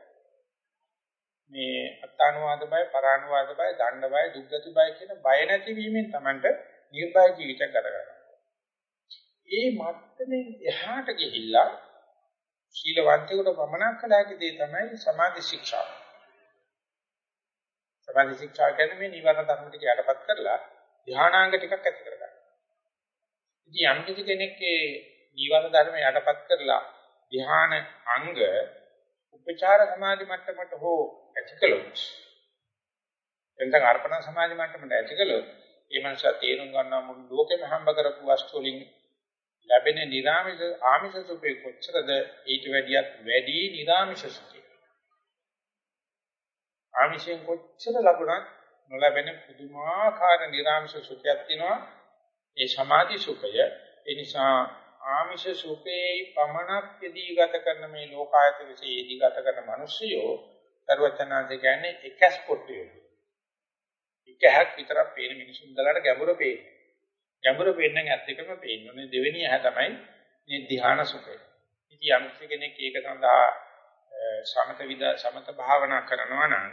මේ අත්තානුවාද බය, පරානුවාද බය, දණ්ඩ බය, දුක්ගති බය කියන බය නැතිවීමෙන් Tamanට නිර්භය ජීවිතයක් ගත කරගන්න. ඒ මත්තෙන් එහාට ගිහිල්ලා ශීලවන්තයෙකුට වමනක් කළ හැකි දේ තමයි සමාධි ශික්ෂාව. සමාධි ශික්ෂා කියන්නේ මේ නිවන ධර්ම ටික යටපත් කරලා ධානාංග ටිකක් ඇති කරගන්න. ඉතින් යම් කිසි කෙනෙක්ගේ නිවන ධර්ම යටපත් කරලා ධ්‍යාන අංග උපචාර සමාධි මට්ටමට හෝ ඇති කළොත් එතන අර්පණ සමාධි මට්ටමට ඇති කළොත් ඒ මනස තේරුම් ගන්නවා මුළු ලෝකෙම හම්බ කරපු වස්තු වලින් ලැබෙන නිරාමිස ආමිෂ සුඛේ කොච්චරද ඊට වැඩියත් වැඩි නිරාමිෂ සුඛේ. ආමිෂයෙන් කොච්චර ලබුණත් නොලැබෙන පුදුමාකාර නිරාමිෂ සුඛයක් තියෙනවා. ඒ සමාධි සුඛය ඒ නිසා ආමිෂ සුඛේ පමණක් යදී ගත කරන මේ ලෝකායත විසේ යදී ගත කරන මිනිස්සයෝ ਸਰවචනාංශ කියන්නේ එකස් පොට්ටියෝ. එකහක් විතරක් පේන මිනිසුන් දලට ගැඹුරු පේනවා. ගැඹුර පේන්න ඇත්ත එකම පේන්නේ. දෙවෙනි ඇහැ තමයි මේ ධ්‍යාන සුඛය. ඉතින් යම් කෙනෙක් ඒක සඳහා සමත විද සමත භාවනා කරනවා නම්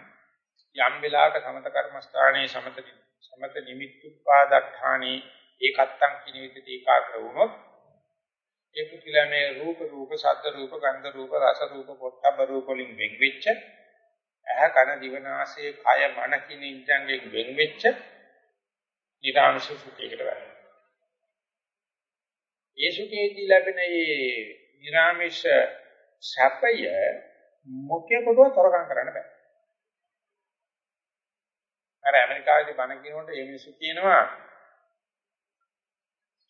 යම් වෙලාවක සමත කර්මස්ථානයේ සමත සමත නිමිත්තුපාදඨානේ ඒකත්තං කියන විදිහට ඒකාග්‍ර වුණොත් ඒක කියලා මේ රූප රූප ශබ්ද රූප ගන්ධ රූප රස රූප පොට්ටබ්බ රූප වලින් වෙන් වෙච්ච ඇහ කන දිව නාසය කය මන කියන ඉන්ද්‍රයන්ගෙන් වෙන් වෙච්ච නිරාමස සුඛයකට වැටෙනවා. ඒ සුඛයේදී ලැබෙන මේ නිරාමස සැපය මොකේකටවත් තරකම් කරන්න බෑ. අර ඇමරිකාවේදී බණ කියනකොට ඒ මිනිස්සු කියනවා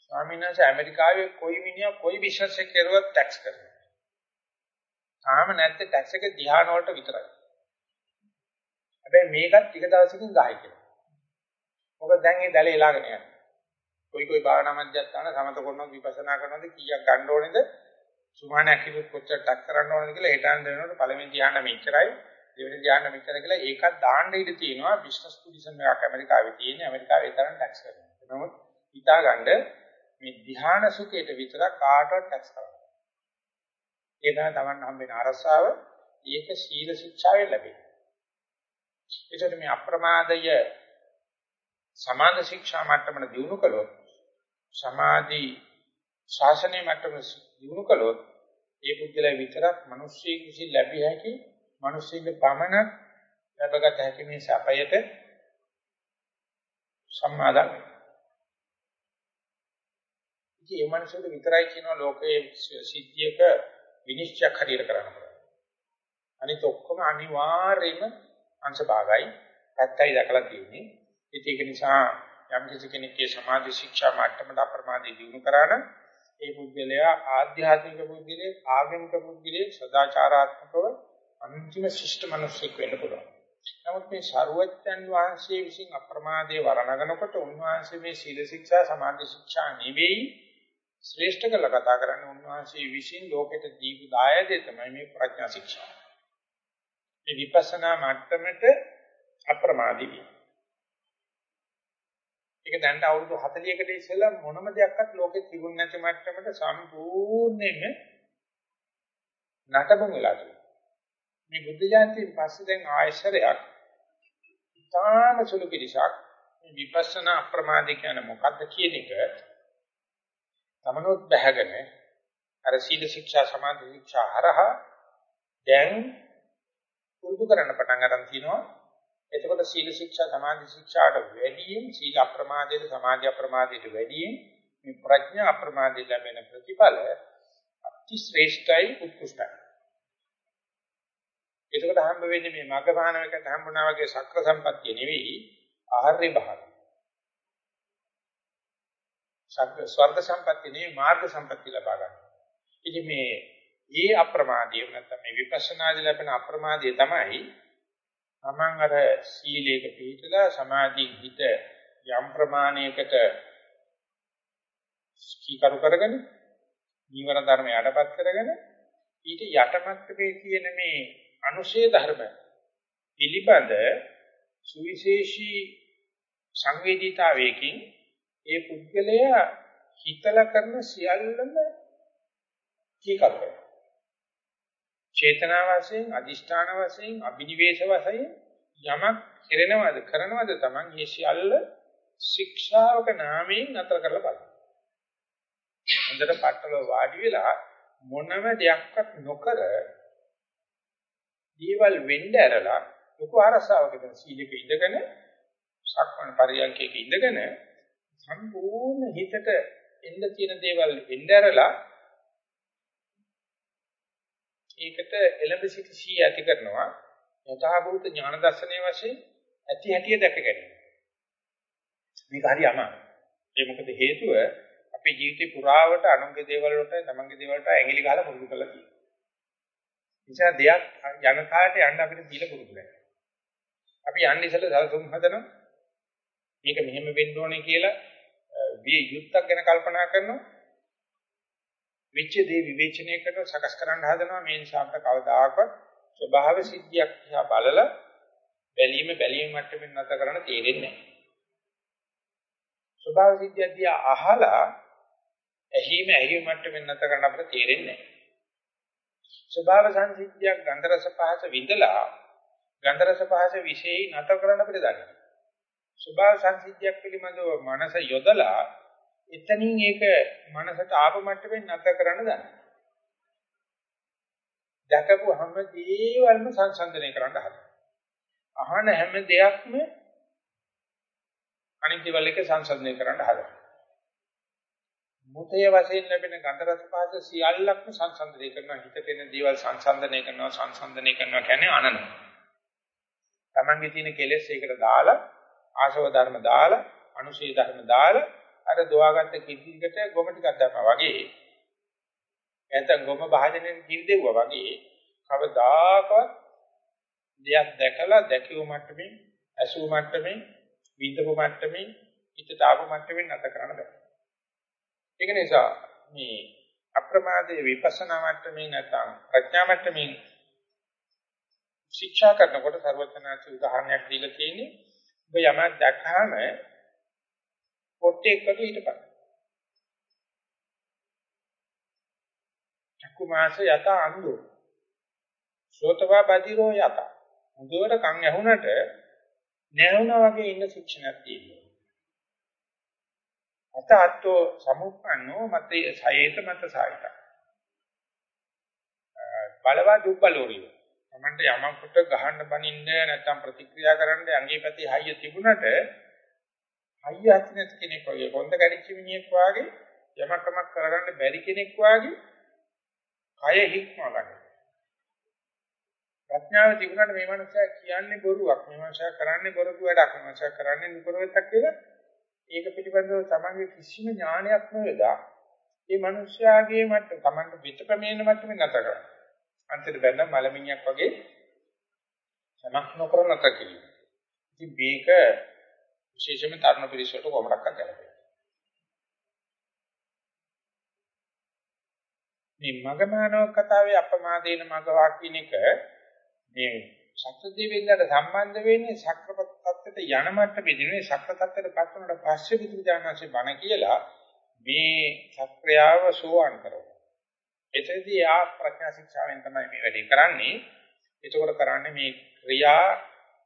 ස්වාමීන් වහන්සේ ඇමරිකාවේ කොයි මිනිහා කොයි බිස්නස් එක කරුවත් ටැක්ස් කරනවා. තාම නැත්තේ ටැක්ස් එක ධ්‍යාන වලට විතරයි. හැබැයි මේකත් ටික දවසකින් ගහයි කියලා. මොකද දැන් මේ දැලේ එලාගෙන යනවා. කොයි කොයි භාවනා මධ්‍යස්ථාන සමත කරනවා විපස්සනා කරනවාද කීයක් ගන්න ඕනේද? සුමානයක් කිව්වොත් කොච්චර ටක් කරන්න ඕනද කියලා හිතන්න දෙනකොට පළවෙනි ධ්‍යාන මෙච්චරයි දෙවෙනි ධ්‍යාන මෙච්චර කියලා ඒකත් දාන්න ඉඩ තියෙනවා බිස්නස් ටුරිසම් එකක් ඇමරිකාවේ තියෙන ඇමරිකාවේ ඒ තරම් ටැක්ස් කරනවා. නමුත් හිතාගන්න මේ ධ්‍යාන සුඛයට විතර කාටවත් ටැක්ස් කරනවා. ඒ තමයි Taman හම්බෙන අරසාව ඒක සීල ශික්ෂාවෙන් ලැබෙන්නේ. ඒකට මේ අප්‍රමාදය සමාධි ශික්ෂා මට්ටමන දිනු කළොත් සමාධි ශාසනයේ මට්ටම දිනු කළොත් ඒ පුද්ගලයා විතරක් මිනිස්සෙක් විසින් ලැබිය හැකි මිනිස්සුන්ගේ පමණ ලැබගත හැකි මේ සැපයට සම්මාදම් ඉතින් මේ මිනිස්සුන්ට විතරයි කියනවා ලෝකයේ සිද්ධියක විනිශ්චයක් හරියට කරන්න පුළුවන්. අනිත ඔක්කොම අනිවාර්යයෙන්ම අංශ භාගයි පැත්තයි දැකලා තියෙන්නේ. ඒක නිසා යම් කිසි කෙනෙක්ගේ සමාධි ශික්ෂා මට්ටමට අප්‍රමාදී දිනු කරා නම් ඒ පුද්ගලයා ආධ්‍යාත්මික පුද්ගලයෙක් ආගමික පුද්ගලයෙක් සදාචාරාත්මකව අන්තිම ශිෂ්ට මිනිසෙක් වෙන්න පුළුවන්. නමුත් මේ ශරුවච්චන් වහන්සේ විසින් අප්‍රමාදයේ වරණගෙනකොට උන්වහන්සේ මේ සීල ශික්ෂා සමාධි ශික්ෂා නෙවෙයි ශ්‍රේෂ්ඨ කළ කතා කරන්නේ උන්වහන්සේ විසින් ලෝකෙට දීපු දායදේ තමයි මේ ප්‍රඥා ශික්ෂා. මේ විපස්සනා මට්ටමට අප්‍රමාදී වීම. ඒක දැන් අවුරුදු 40කට ඉස්සෙල්ලා මොනම දෙයක්වත් ලෝකෙ තිබුණ නැති මට්ටමට සම්පූර්ණයෙන්ම නටබුන් වෙලා තියෙනවා. මේ බුද්ධ ජාතියෙන් පස්සේ දැන් ආයශරයක් ඉතාම සුළු පිළිසක් මේ විපස්සනා අප්‍රමාදී කියන්නේ මොකක්ද කියන එක තමනොත් බහගෙන අර සීල ශික්ෂා සමාධි ශික්ෂා හරහා දැන් පුරුදු කරන්න පටන් ගන්න තියෙනවා එතකොට සීල ශික්ෂා සමාධි ශික්ෂාට වැඩියෙන් සීල අප්‍රමාදයට සමාධි අප්‍රමාදයට වැඩියෙන් මේ ප්‍රඥා අප්‍රමාදයට ලැබෙන ප්‍රතිඵල අති ශ්‍රේෂ්ඨයි උත්කෘෂ්ඨයි. එතකොට හම්බ වෙන්නේ මේ මග්ග භානවකට හම්බුනා වගේ සක්‍ර සම්පත්තිය නෙවෙයි ආර්ය භාවය. සක්‍ර ස්වර්ග සම්පත්තිය නෙවෙයි මාර්ග සම්පත්තිය ලබා ගන්න. ඉතින් මේ ඒ අප්‍රමාදීව නැත්නම් මේ විපස්සනාදී ලැබෙන අප්‍රමාදීය තමයි තමන් අර සීලයක පිළිපදලා සමාධියෙන් හිත යම් ප්‍රමාණයකට ස්කීකරු කරගෙන නීවර ධර්ම යටපත් කරගෙන ඊට යටමත්කමේ තියෙන මේ අනුශේ ධර්ම පිළිබඳ සුවිශේෂී සංවේදීතාවයකින් ඒ පුද්ගලයා හිතලා කරන සියල්ලම කීකරු කරනවා. චේතනා වශයෙන්, අදිෂ්ඨාන වශයෙන්, අභිනිවේෂ වශයෙන් යමක් කෙරෙනවද කරනවද Taman මේ සියල්ල ශික්ෂාවක නාමයෙන් නතර කරලා බලන්න. හොඳට පట్టල වාඩි වෙලා මොනම දෙයක්වත් නොකර දේවල් වෙන්න ඇරලා ලොකු ආරසාවකට සීලෙක ඉඳගෙන සක්මණ පරියන්කයක ඉඳගෙන සම්පූර්ණ හිතට එන්න තියෙන දේවල් වෙන්න ඇරලා ඒකට එළඹ සිට සී ඇති කරනවා යථාභූත ඥාන දර්ශනයේ වශයෙන් ඇති හැටිය දැක ගැනීම. මේක හරි අමාරුයි. ඒ මොකද හේතුව අපේ ජීවිතේ පුරාවට අනුන්ගේ දේවල් වලට තමන්ගේ දේවල් වලට ඇඟිලි ගහලා පුරුදු කරලා තියෙනවා. නිසා දෙයක් යන කාලයට යන්න අපිට දීලා පුරුදු වෙනවා. අපි යන්නේ ඉස්සෙල්ලා සල්සුම් හදනවා. මේක මෙහෙම වෙන්න ඕනේ කියලා විය යුත්තක් ගැන කල්පනා කරනවා. වෙච්ච දේ විවේචනය කරලා සකස් කරන්න හදනවා මේ නිසා අපිට කවදාකවත් ස්වභාව සිද්ධියක් දිහා බලලා බැලීම බැලීම මට්ටමින් නැත කරන්න තේරෙන්නේ නැහැ. ස්වභාව සිද්ධිය දිහා අහලා ඇහිම ඇහිම මට්ටමින් නැත කරන්න අපිට තේරෙන්නේ නැහැ. ස්වභාව සංසිද්ධියක් ගන්ධ රස පහස විඳලා ගන්ධ රස පහස විශේෂයි නැත කරන්න අපිට දන්නේ. ස්වභාව සංසිද්ධියක් පිළිබඳව මනස යොදලා එතනින් ඒක මනසට ආප මට්ටමින් නැත කරන්න ගන්න. දැකපු හැම දේවල්ම සංසන්දනය කරන්න හදනවා. අහන හැම දෙයක්ම අනිත් දේවල් එක සංසන්දනය කරන්න හදනවා. මුතේ වශයෙන් ලැබෙන ගන්ධ රස පහස සියල්ලක්ම සංසන්දනය කරනවා. හිතට එන දේවල් සංසන්දනය කරනවා, සංසන්දනය කරනවා කියන්නේ අනනවා. Tamange තියෙන කෙලෙස් ඒකට දාලා, ආශව ධර්ම දාලා, අනුශේ ධර්ම දාලා අර දොවාගත්ත කිරිකට ගොම ටිකක් දැම්මා වගේ නැත්නම් ගොම භාජනයෙන් කිරි දෙවුවා වගේ කවදාකවත් දෙයක් දැකලා දැකියු මට්ටමින් ඇසූ මට්ටමින් විඳපු මට්ටමින් හිතට ආපු මට්ටමින් නැත කරන්න බෑ. ඒක නිසා මේ අප්‍රමාදයේ විපස්සනා මට්ටමින් නැත්නම් ප්‍රඥා මට්ටමින් ශික්ෂා කරනකොට සර්වඥාචි උදාහරණයක් දීලා තියෙන්නේ ඔබ යමක් දැක්කහම පොට්ටෙක්කට හිටපන්. චක්කු මාස යත අන්දෝ. සෝතවා බදිරෝ යත. හොඳට කන් ඇහුනට නැහුණා වගේ ඉන්න ශික්ෂණයක් තියෙනවා. අත අත්ෝ සමුප්පන්නෝ මතේ සයේත මත සායිත. බලවා දුබ්බලෝරිය. තමන්ට යමකට ගහන්න බනින්න නැත්නම් ප්‍රතික්‍රියා කරන්න ඇඟේ පැත්තේ හයිය තිබුණට හයිය ඇති නැති කෙනෙක් වගේ කොන්ද කැඩිච්ච මිනිහෙක් වගේ යමකමක් කරගන්න බැරි කෙනෙක් වගේ කය හික්ම ගන්න. ප්‍රඥාව තිබුණාට මේ මනුස්සයා කියන්නේ බොරුවක්. මේ මනුස්සයා කරන්නේ බොරුක වැඩක්. මේ මනුස්සයා කරන්නේ නුකරවත්තක් කියලා ඒක පිළිබඳව තමන්ගේ කිසිම ඥානයක් නොවේදා මේ මනුස්සයාගේ මට තමන්ට පිට ප්‍රමේන මට්ටමේ නැත කරා. අන්තිමට බැලන මලමිණියක් වගේ සමක් නොකර නැත කිවි. ඉතින් මේක විශේෂයෙන්ම තරුණ පිරිසට කොමඩක් අත්දැකලා. මේ මගමානව කතාවේ අපමාදේන මගවා කියන එක මේ ශක්‍රදේවෙන්දට සම්බන්ධ වෙන්නේ ශක්‍රපත් tattete යන මට්ටමේදී නෙවෙයි ශක්‍ර tattete පත් වුණාට පස්සේ බුදු දානසේ බණ කියලා මේ ශක්‍රියාව සෝවාන් කරනවා. එතෙන්දී ආ ප්‍රඥා ශික්ෂාවෙන් තමයි මේ වැඩේ කරන්නේ. එතකොට කරන්නේ මේ ක්‍රියා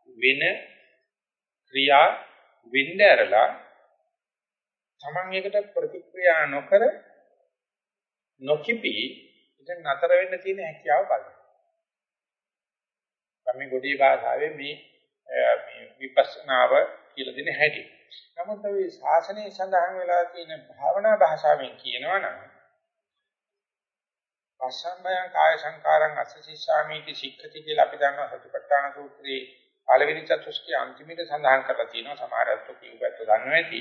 වෙන ක්‍රියා වෙන්න ඇරලා Taman එකට ප්‍රතික්‍රියා නොකර නොකිපි ඉතින් නතර වෙන්න තියෙන හැකියාව බලන්න. අපි ගොඩේ භාෂාවේ මේ මේ විපස්සනාව කියලා දෙන හැටි. නමුත් මේ ශාසනයේ සඳහන් වෙලා තියෙන භාවනා භාෂාවෙන් කියනවා නම් පස්සම්බයං කාය සංකාරං අස්සසිස්සාමීති සික්ඛති කියලා අපි දන්නවා සතිපට්ඨාන සූත්‍රයේ පළවෙනි චතුස්කයේ අන්තිමට සඳහන් කරලා තියෙනවා සමහරත් කියුවත් දන්නවා ඇති.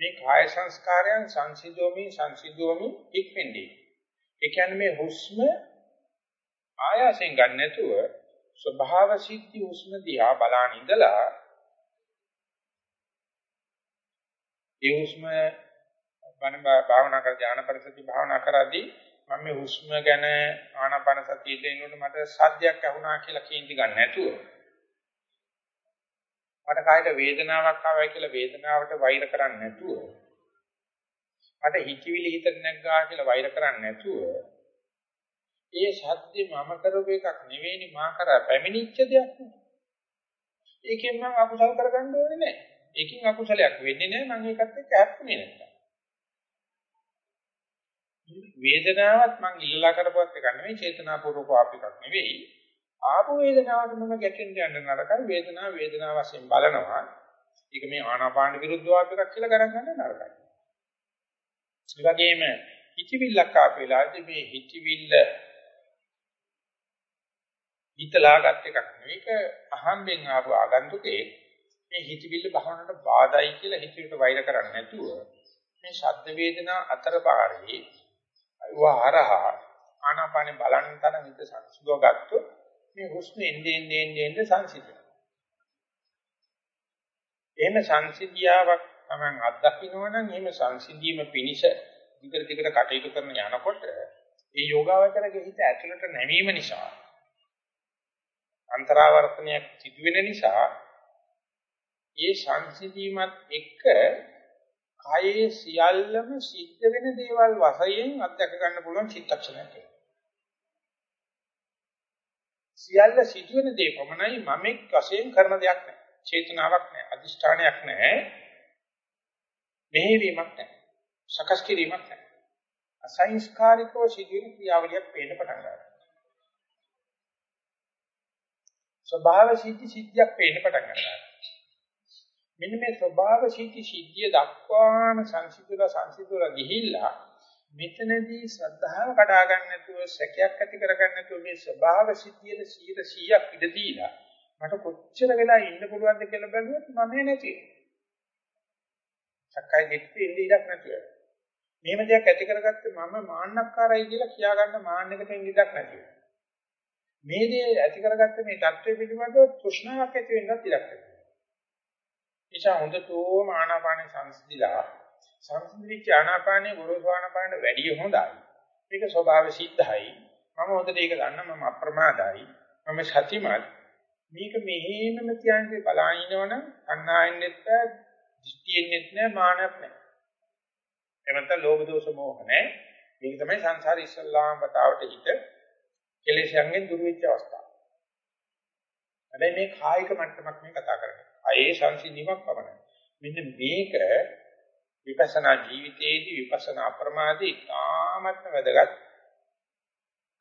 මේ කාය සංස්කාරයන් සංසිද්ධෝමි සංසිද්ධෝමි ඉක්මෙන්දී ඒ කියන්නේ මේ හුස්ම ආයාසෙන් ගන්න නැතුව ස්වභාව සිද්ධි හුස්ම දිහා බලන ඉඳලා ඒ හුස්ම බණ භාවනා කර ධානා පරිසති භාවනා කරද්දී මම මේ හුස්ම ගැන ආනාපාන සතිය දෙනකොට මට සද්දයක් ඇහුණා කියලා කේන්ති ගන්න නැතුව මට කායක වේදනාවක් ආවයි කියලා වේදනාවට වෛර කරන්නේ නැතුව මට හිතවිලි හිතට නැග්ගා කියලා වෛර කරන්නේ නැතුව ඒ සත්‍ය මම කරපු එකක් නෙවෙයිනි මා කරා පැමිණිච්ච දෙයක් නේ. ඒකෙන් මම අකුසල් කරගන්න ඕනේ නැහැ. ඒකෙන් අකුසලයක් වෙන්නේ නැහැ මම ඒකත් එක්ක හැප්පුනේ නැත්තම්. වේදනාවත් මං ඉල්ලලා කරපුවත් එකක් නෙවෙයි චේතනාපූර්වක ආපු එකක් නෙවෙයි. ආපු වේදනාවට මම ගැටෙන්න යන්න නරකයි වේදනාව වේදනාව වශයෙන් බලනවා. ඒක මේ ආනාපාන විරුද්ධ ආපු එකක් කියලා ගණන් ගන්න නරකයි. ඒ වගේම හිතවිල්ලක් ආපු වෙලාවේදී මේ හිතවිල්ල හිතලාගත් එකක් නෙවෙයි. ඒක අහම්බෙන් ආපු ආගන්තුකේ මේ හිතවිල්ල භවනට බාධායි කියලා හිතවිල්ලට වෛර කරන්නේ නැතුව මේ ශබ්ද වේදනා අතර පාරේ වහරහා ආනාපානේ බලන්න තරම් හිත සංසිඳව ගත්තොත් මේ හුස්ම එන්නේ එන්නේ එන්නේ සංසිඳන. එහෙම සංසිද්ධියාවක් තමයි අත්දකින්න නම් එහෙම සංසිද්ධියම පිනිස දිගට දිගට කටයුතු කරන යනකොට ඒ යෝගාවචරගේ හිත ඇතුළට නැමීම නිසා අන්තරාවර්තනයක් සිදු වෙන නිසා ඒ සංසිඳීමත් එක්ක කායේ සියල්ලම සිද්ධ වෙන දේවල් වශයෙන් අත්දැක ගන්න පුළුවන් චිත්තක්ෂණයක් ඒක. සියල්ල සිදු වෙන දේ පමණයි මමෙක් වශයෙන් කරන දෙයක් නෑ. චේතනාවක් නෑ, අදිෂ්ඨානයක් නෑ. මෙහෙවීමක් නෑ. සකස් කිරීමක් නෑ. අසංස්කාරිකව සිදුවෙන ක්‍රියාවලියක් පේන්න පටන් ගන්නවා. ස්වභාව සිද්ධි සිද්ධියක් පේන්න පටන් ගන්නවා. මෙන්න මේ ස්වභාව සිද්ධි සිද්ධිය දක්වාම සංසිඳුලා සංසිඳුලා ගිහිල්ලා මෙතනදී ශ්‍රද්ධාව කඩා ගන්න නැතුව සැකයක් ඇති කර ගන්න නැතුව මේ ස්වභාව සිද්ධියට 100%ක් ඉඩ දීලා මට කොච්චර වෙලා ඉන්න පුළුවන්ද කියලා බැලුවොත් මම නැති. සක්කාය දිට්ඨිය ඉන්න ඉඩක් නැතුව. මෙහෙම දෙයක් ඇති කරගත්තේ මම මාන්නක්කාරයි කියලා කියා ගන්න මාන්නයකට ඉන්න ඉඩක් නැතුව. මේ දේ ඇති කරගත්ත මේ தත්ත්වය පිළිබඳව තෘෂ්ණාවක් ඇති වෙන්නත් ඉඩක් නැහැ නිසා හොඳටම ආනාපාන සංසිඳිලා සංසිඳිච්ච ආනාපානයේ ගුරුසු ආනාපානට වැඩිය හොඳයි. මේක ස්වභාව සිද්ධයි. මම හොඳට ඒක දන්න මම අප්‍රමාදයි. මම සතිමත්. මේක මෙහෙමම කියන්නේ බලාිනවනම් අන්නායෙන්නෙත් නැහැ, දිට්ඨියෙන්නෙත් නැහැ, මානයක් නැහැ. එමන්ත ලෝභ දෝෂ මොහ නැහැ. මේක තමයි සංසාර ඉස්සල්ලාම වතාවට හිත කෙලෙසයන්ගෙන් දුර වෙච්ච අවස්ථාව. හැබැයි මේ කායික මට්ටමක් මේ කතා කරන්නේ. ආයේ සංසිඳීමක් පමණයි. මෙන්න මේක විපස්සනා ජීවිතයේදී විපස්සනා අප්‍රමාදී ඉතාමත්ම වැදගත්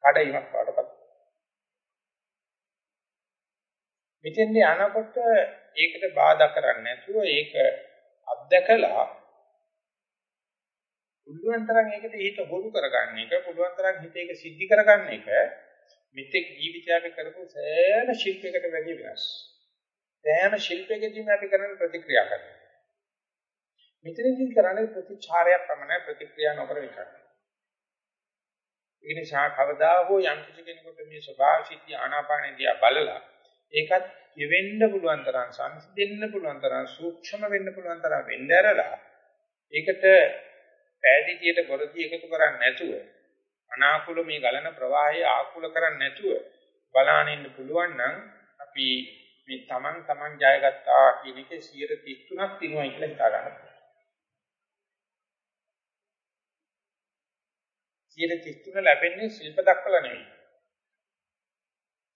කඩයිමක් වඩපත්. මෙතෙන්දී අනකොට ඒකට බාධා කරන්නේ නැතුව ඒක අත්දකලා පුළුවන් තරම් ඒකට හිත හොරු කරගන්න එක පුළුවන් තරම් හිත ඒක සිද්ධි කරගන්න එක මෙතෙක් ජීවිතය අපි කරපු සෑම ශිල්පයකට වැඩිය වෙනස්. සෑම ශිල්පයකදීම අපි කරන ප්‍රතික්‍රියා කරනවා. මෙතනදී කරන්නේ ප්‍රතිචාරයක් පමණයි ප්‍රතික්‍රියා නොකර විතරයි. ඒ නිසා කවදා හෝ යම් කිසි කෙනෙකුට මේ ස්වභාව සිද්ධි ආනාපානෙ දිහා බලලා ඒකත් යෙවෙන්න පුළුවන් තරම් සංසිඳෙන්න පුළුවන් තරම් සූක්ෂම වෙන්න පුළුවන් තරම් වෙන්න ඇරලා ඒකට පෑදීතියට ගොරදී එකතු කරන්නේ නැතුව අනාකූල මේ ගලන ප්‍රවාහය ආකූල කරන්නේ නැතුව බලාගෙන ඉන්න පුළුවන් නම් අපි මේ Taman Taman ජයගත්තා කියන එකේ 133ක් තිනුවයි කියලා හිතා ගන්න. 133 ලැබෙන්නේ ශිල්ප දක්වලා නෙවෙයි.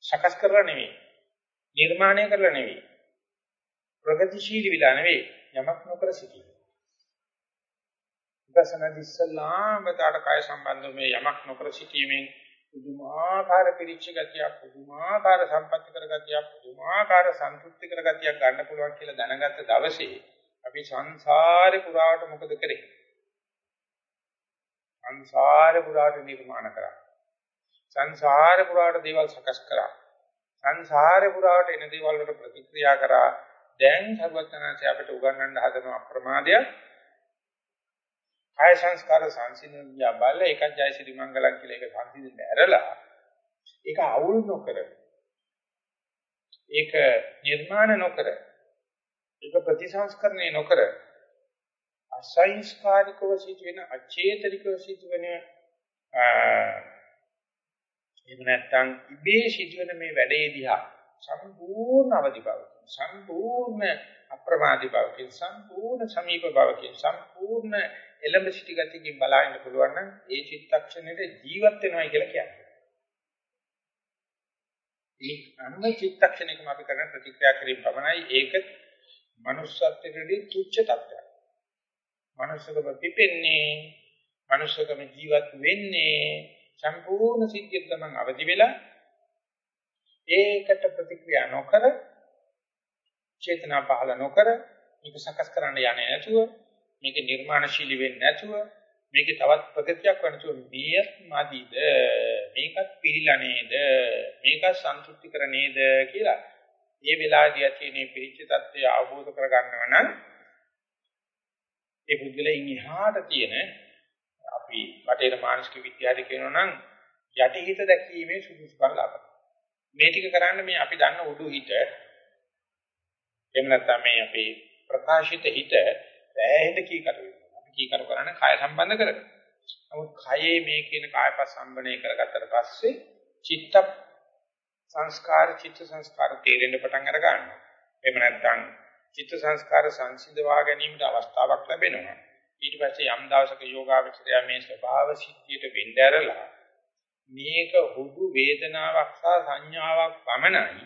සකස් කරලා නෙවෙයි. නිර්මාණය කරලා නෙවෙයි. ප්‍රගතිශීලී විලා නෙවෙයි. යමක් නොකර සිටීම. විපස්සනා ඉස්සල්ලාම තාට කාය සම්බන්ධ මේ යමක් නොකර සිටීමෙන් පුදුමාකාර පිරිච්ච ගතියක් පුදුමාකාර සම්පත්‍ති කරගතියක් පුදුමාකාර සන්තුෂ්ටි කරගතියක් ගන්න පුළුවන් කියලා දැනගත්ත දවසේ අපි සංසාරේ පුරාවට මොකද කරේ සංසාරේ පුරාට නිර්මාණ කරා. සංසාරේ පුරාට දේවල් සකස් කරා. සංසාරේ පුරාට එන දේවල් වලට ප්‍රතික්‍රියා කරා. දැන් සර්වඥාන්සේ අපිට උගන්වන්න හදන අප්‍රමාදයක් කාය සංස්කාර සංසිඳියා බල එකක් ජයසිරි මංගලම් කියලා ඒක සංසිඳින්න ඇරලා ඒක අවුල් නොකර ඒක නිර්මාණ නොකර ඒක ප්‍රතිසංස්කරණය නොකර අසංස්කාරිකව සිදුවෙන අචේතනිකව සිදුවෙන එහෙම නැත්නම් ඉබේ සිදුවෙන මේ වැඩේ දිහා සම්පූර්ණ අවදි බව සම්පූර්ණ අප්‍රමාදී බවකින් සම්පූර්ණ සමීප බවකින් සම්පූර්ණ එළඹ සිටි ගතියකින් බලන්න පුළුවන් නම් ඒ චිත්තක්ෂණයට ජීවත් වෙනවා කියලා කියන්නේ. ඒ අන්න චිත්තක්ෂණයකම අපි කරන ප්‍රතික්‍රියා කිරීම පමණයි ඒක manussත්වයේදී තුච්ච තත්ත්වයක්. Manussකම පිපෙන්නේ, manussකම ජීවත් වෙන්නේ සම්පූර්ණ සිද්ධියක් ගමන් අවදි වෙලා ඒකට ප්‍රතික්‍රියා නොකර චේතනා පහළ නොකර මේක සකස් කරන්න යන්නේ නැතුව මේක නිර්මාණශීලී වෙන්නේ නැතුව මේක තවත් ප්‍රගතියක් වෙනතුව මේත් මදිද? මේකත් පිළිලා නේද? මේකත් සන්තුෂ්ටි කර නේද කියලා මේ වෙලාවදී ඇතිනේ පිරිච්ච தත්ත්වය අවබෝධ කරගන්නව නම් ඒ පුද්ගලයන් ඉහාට තියෙන අපි වටේන මානසික විද්‍යාවේ කියනවා නම් යටිහිත දැකීමේ සුදුසුකම් ලබන මේ ටික කරන්න මේ අපි දන්න උඩු හිත එහෙම නැත්නම් මේ අපේ ප්‍රකාශිත හිත සෑහෙන කීකරු වෙනවා. අපි කීකරු කරන්නේ කාය සම්බන්ධ කරගෙන. නමුත් කයේ මේ කියන කායපස් සම්බන්ධය කරගත්තට පස්සේ චිත්ත සංස්කාර චිත්ත සංස්කාර තේරෙන්න පටන් අර ගන්නවා. එහෙම නැත්නම් චිත්ත සංස්කාර සංසිඳවා ගැනීමට අවස්ථාවක් ලැබෙනවා. ඊට පස්සේ යම් දවසක යෝගාවචරය මේ ස්වභාව සිද්ධියට වෙන්න ඇරලා මේක හුදු වේදනාවක් සහ සංඥාවක් පමණයි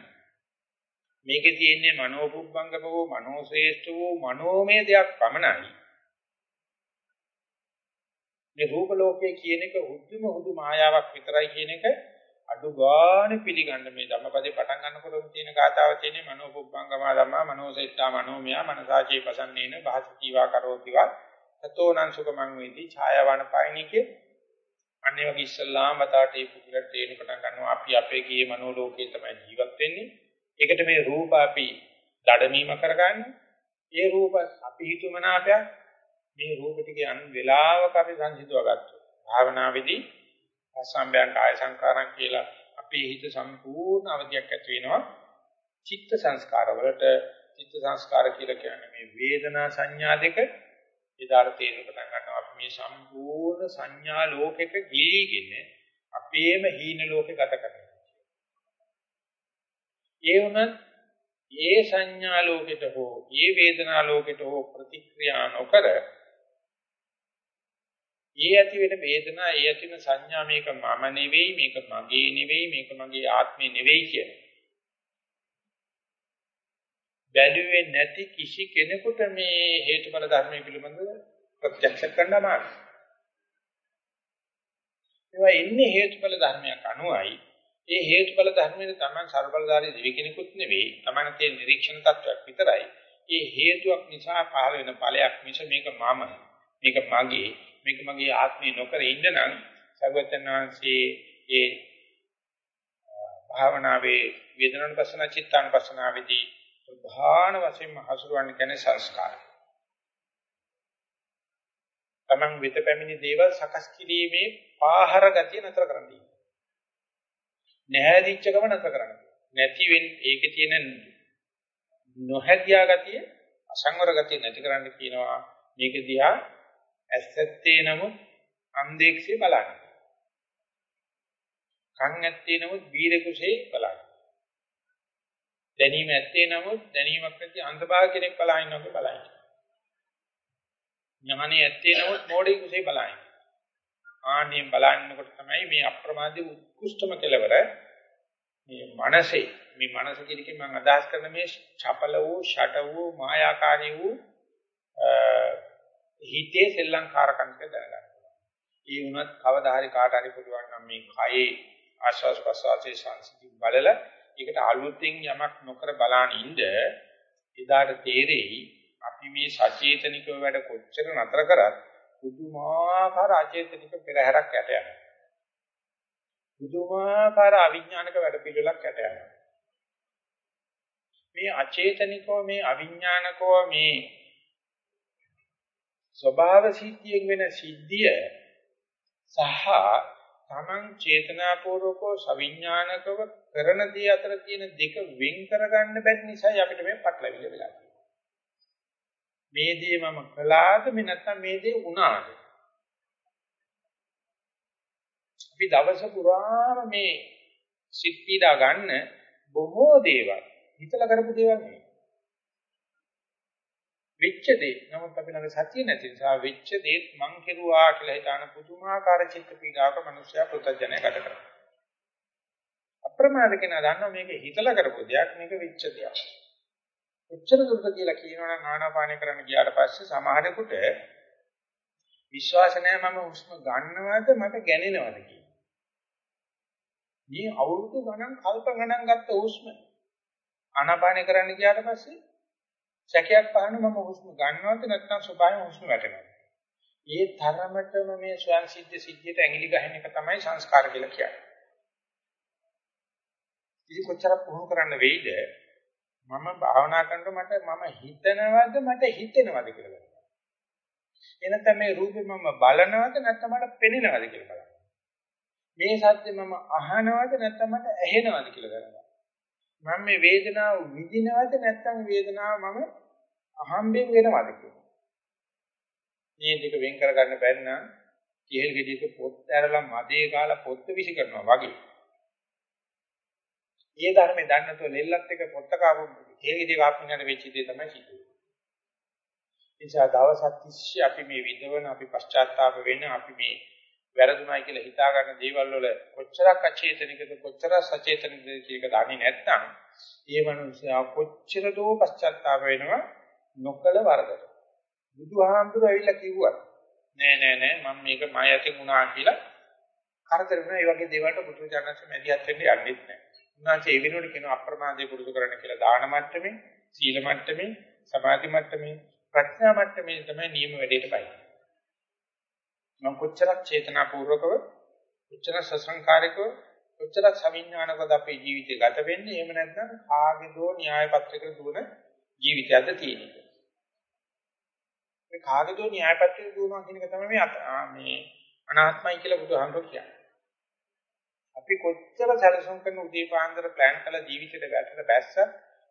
මේකේ තියෙන්නේ මනෝපුබ්බංගම වූ මනෝශ්‍රේෂ්ඨ වූ මනෝමය දෙයක් පමණයි. මේ රූප ලෝකයේ කියන එක හුදුම හුදු මායාවක් විතරයි කියන එක අඩු ගානේ පිළිගන්න මේ ධම්මපදේ පටන් ගන්නකොටම තියෙන ගාතාව තියෙන්නේ මනෝපුබ්බංගම ධම්මා මනෝසෙට්ටා මනෝමය මනසාචේ පසන්නේන භාසිතීවා කරෝතිවා තතෝනං සුඛමං වේති ඡායවන පායිනිකේ අන්නේ වගේ ඉස්සල්ලාම වතාවට මේ පුදුලට තේරුම් පටන් ගන්නවා අපි අපේ ගියේ මනෝ ලෝකේ තමයි ජීවත් වෙන්නේ ඒකට මේ රූප අපි දඩමීම කරගන්න. ඒ රූප අපි හිතුමනාපයක් මේ රූප ටික යන වෙලාවක අපි සංසිඳව ගත්තා. භාවනාවේදී අසම්බයන් කාය සංකාරම් කියලා අපේ හිත සම්පූර්ණ අවධියක් ඇති වෙනවා. චිත්ත සංස්කාර වලට චිත්ත සංස්කාර කියලා කියන්නේ මේ වේදනා සංඥා දෙක එදාට තේරුම් පටන් ගන්නවා අපි මේ සම්පූර්ණ සංඥා ලෝකෙක ගිලීගෙන අපේම හීන ලෝකේ ගත කරනවා. ඒ වුණත් ඒ සංඥා ලෝකෙට හෝ ඒ වේදනා ලෝකෙට හෝ ප්‍රතික්‍රියා නොකර ඒ ඇති වෙන වේදනා ඒ ඇති වෙන සංඥා මේක මම නෙවෙයි මේක මගේ නෙවෙයි මේක මගේ ආත්මේ නෙවෙයි කියන බැලුවේ නැති කිසි කෙනෙකුට මේ හේතුඵල ධර්මයේ පිළිබඳව ප්‍රත්‍යක්ෂ කරන්න අමාරුයි. ඒවා ඉන්නේ හේතුඵල ධර්මයක් අනුවයි ඒ හේතුඵල ධර්මයේ තමයි ਸਰබලධාරී දෙවි කෙනෙකුත් නෙවෙයි. තමන්න තියෙන නිරීක්ෂණ තත්වයක් විතරයි. ඒ හේතුවක් නිසා පහළ වෙන ඵලයක් මිස මේක මම, මේක මගේ, මේක මගේ ආත්මය නොකර ඉන්න නම් සර්වඥාන්සේ ඒ භාවනාවේ වේදනානුපස්සන චිත්තානුපස්සනාවේදී ප්‍රධාන වශයෙන්ම හසුරුවන්නේ කියන්නේ සංස්කාර. Taman වෙත පැමිණි දේවල් සකස් කිරීමේ පාහර ගතිය නතර කරන්න. නැහැදිච්චකම නතර කරන්න. නැති වෙන ඒකේ තියෙන නොහැදියා ගතිය අසංවර ගතිය නැති කරන්න කියනවා මේක දිහා ඇස්සත්තේ නමුත් අන්දේක්ෂේ බලන්න. කන් ඇත්තේ නමුත් බීරකුසේ බලන්න. දැනීම ඇත්තේ නමුත් දැනීමක් නැති අන්ධභාග කෙනෙක් බලා ඉන්නවක බලන්න. ඥානෙ ඇත්තේ නමුත් මෝඩේ කුසේ බලන්න. ආනියෙන් බලන්නකොට තමයි මේ අප්‍රමාදී උත්කෘෂ්ඨම කෙලවර මේ මනසේ මේ මනස කිරිකෙන් මම අදහස් කරන මේ චපල වූ ෂට වූ මායාකාරී වූ හිතේ සෙල්ලංකාරකම්ක දැනගන්න. ඒ වුණත් කවදා හරි කාට හරි පුළුවන් නම් මේ කයේ ආශ්වාස ප්‍රශ්වාසයේ සංසිද්ධි බලලා ඒකට අලුතෙන් යමක් නොකර බලාන ඉඳ එදාට තේරෙයි අපි මේ සචේතනිකව වැඩ කොච්චර නතර කරත් පුදුමාකාර අචේතනික පෙරහැරක් යට යනවා. පුදුමාකාර අවිඥානික වැඩ පිළිවෙලක් යට යනවා. මේ අචේතනිකව මේ අවිඥානිකව මේ ස්වභාව සිද්ධියෙන් වෙන සිද්ධිය සහ තමන් චේතනාපූර්වකව සවිඥානිකව කරන දේ අතර තියෙන දෙක වෙන් කරගන්න බැරි නිසා අපිට මේ පටලවිල්ල වෙලා මේ දේ මම කළාද මේ නැත්නම් මේ දේ වුණාද? අපි දවස පුරාම මේ සිත් පීඩා ගන්න බොහෝ දේවල් හිතලා කරපු දේවල් නෙවෙයි. වෙච්ච දේ නමුත් අපි ළඟ සතිය නැති නිසා වෙච්ච දේත් මං කෙරුවා කියලා හිතාන පුදුමාකාර චිත්ත පීඩාවක මිනිස්සයා පෘථජනය ගත කරනවා. අප්‍රමාද කෙනා දන්නවා මේක හිතලා කරපු දෙයක් මේක වෙච්ච දෙයක්. කොච්චර දුරද කියලා කියනවනම් ආනාපානය කරන්න ගියාට පස්සේ සමහරෙකුට විශ්වාස නැහැ මම හුස්ම ගන්නවද මට ගැනෙනවද කියලා. මේ අවුරුදු ගණන් කල්ප ගණන් ගත්ත හුස්ම ආනාපානය කරන්න ගියාට පස්සේ සැකයක් පහන මම හුස්ම ගන්නවද නැත්නම් ස්වභාවයෙන් හුස්ම වැටෙනවද? ඒ තරමටම මේ ස්වයන් සිද්ධ සිද්ධියට ඇඟිලි ගහන එක තමයි සංස්කාර කියලා කියන්නේ. ඉතින් කොච්චර පුහුණු කරන්න වෙයිද? මම භාවනා කරනකොට මට මම හිතනවද මට හිතෙනවද කියලා බලන්න. එනතම මේ රූපේ මම බලනවද නැත්නම් මට පෙනෙනවද කියලා බලන්න. මේ සත්‍ය මම අහනවද නැත්නම් මට ඇහෙනවද කියලා බලන්න. මම මේ වේදනාව විඳිනවද නැත්නම් වේදනාව මම අහම්බෙන් වෙනවද කියලා. මේ දෙක වෙන් කරගන්න බැරි නම් කිහෙල් ගෙඩියක පොත් ඇරලා මදේ කාලා පොත් විසි කරනවා වගේ. ඒ ධර්මේ දන්නතෝ ලෙල්ලත් එක පොත්ත කාපු කිහෙල් ගෙඩිය කාපු යන වෙච්ච දේ තමයි සිද්ධ වෙන්නේ. එනිසා දවසක් තිස්සේ අපි මේ විඳවන අපි පශ්චාත්තාප වෙන අපි මේ වැරදුනායි කියලා හිතා ගන්න දේවල් වල කොච්චරක් අචේතනිකද කොච්චර සචේතනිකද කියන එක දන්නේ නැත්නම් ඒ මනුස්සයා කොච්චර දෝ පශ්චාත්තාප වෙනවා නොකල වරදට. බුදුහාමුදුරුවෝ ඇවිල්ලා කිව්වා නෑ නෑ නෑ මම මේක මායතින් වුණා කියලා කරදර වෙන මේ වගේ දේවල්ට බුදුචානන්සේ මැදිහත් වෙන්න යන්නෙත් නෑ. උන්වහන්සේ ඒ වෙනුවට කියන අප්‍රමාදයේ පුරුදු කරන්න කියලා දාන මට්ටමේ, සීල මට්ටමේ, සමාධි මට්ටමේ, ප්‍රඥා මට්ටමේ තමයි නියම වැඩේට බයි. මම කොච්චරක් චේතනාපූර්වකව කොච්චර සසංකාරිකව කොච්චර සවිඥානිකවද අපේ ජීවිතය ගත වෙන්නේ එහෙම නැත්නම් කාගේදෝ න්‍යාය පත්‍රයකට දුවන ජීවිතයක්ද තියෙන්නේ මේ කාගේදෝ න්‍යාය පත්‍රයකට දුවනවා කියන එක තමයි මේ මේ අනාත්මයි කියලා බුදුහාමුදුරුවෝ කියන්නේ අපි කොච්චර සැලසුම් කරන උදේ පාන්දර ප්ලෑන් කළ ජීවිතේට වැටෙන බැස්ස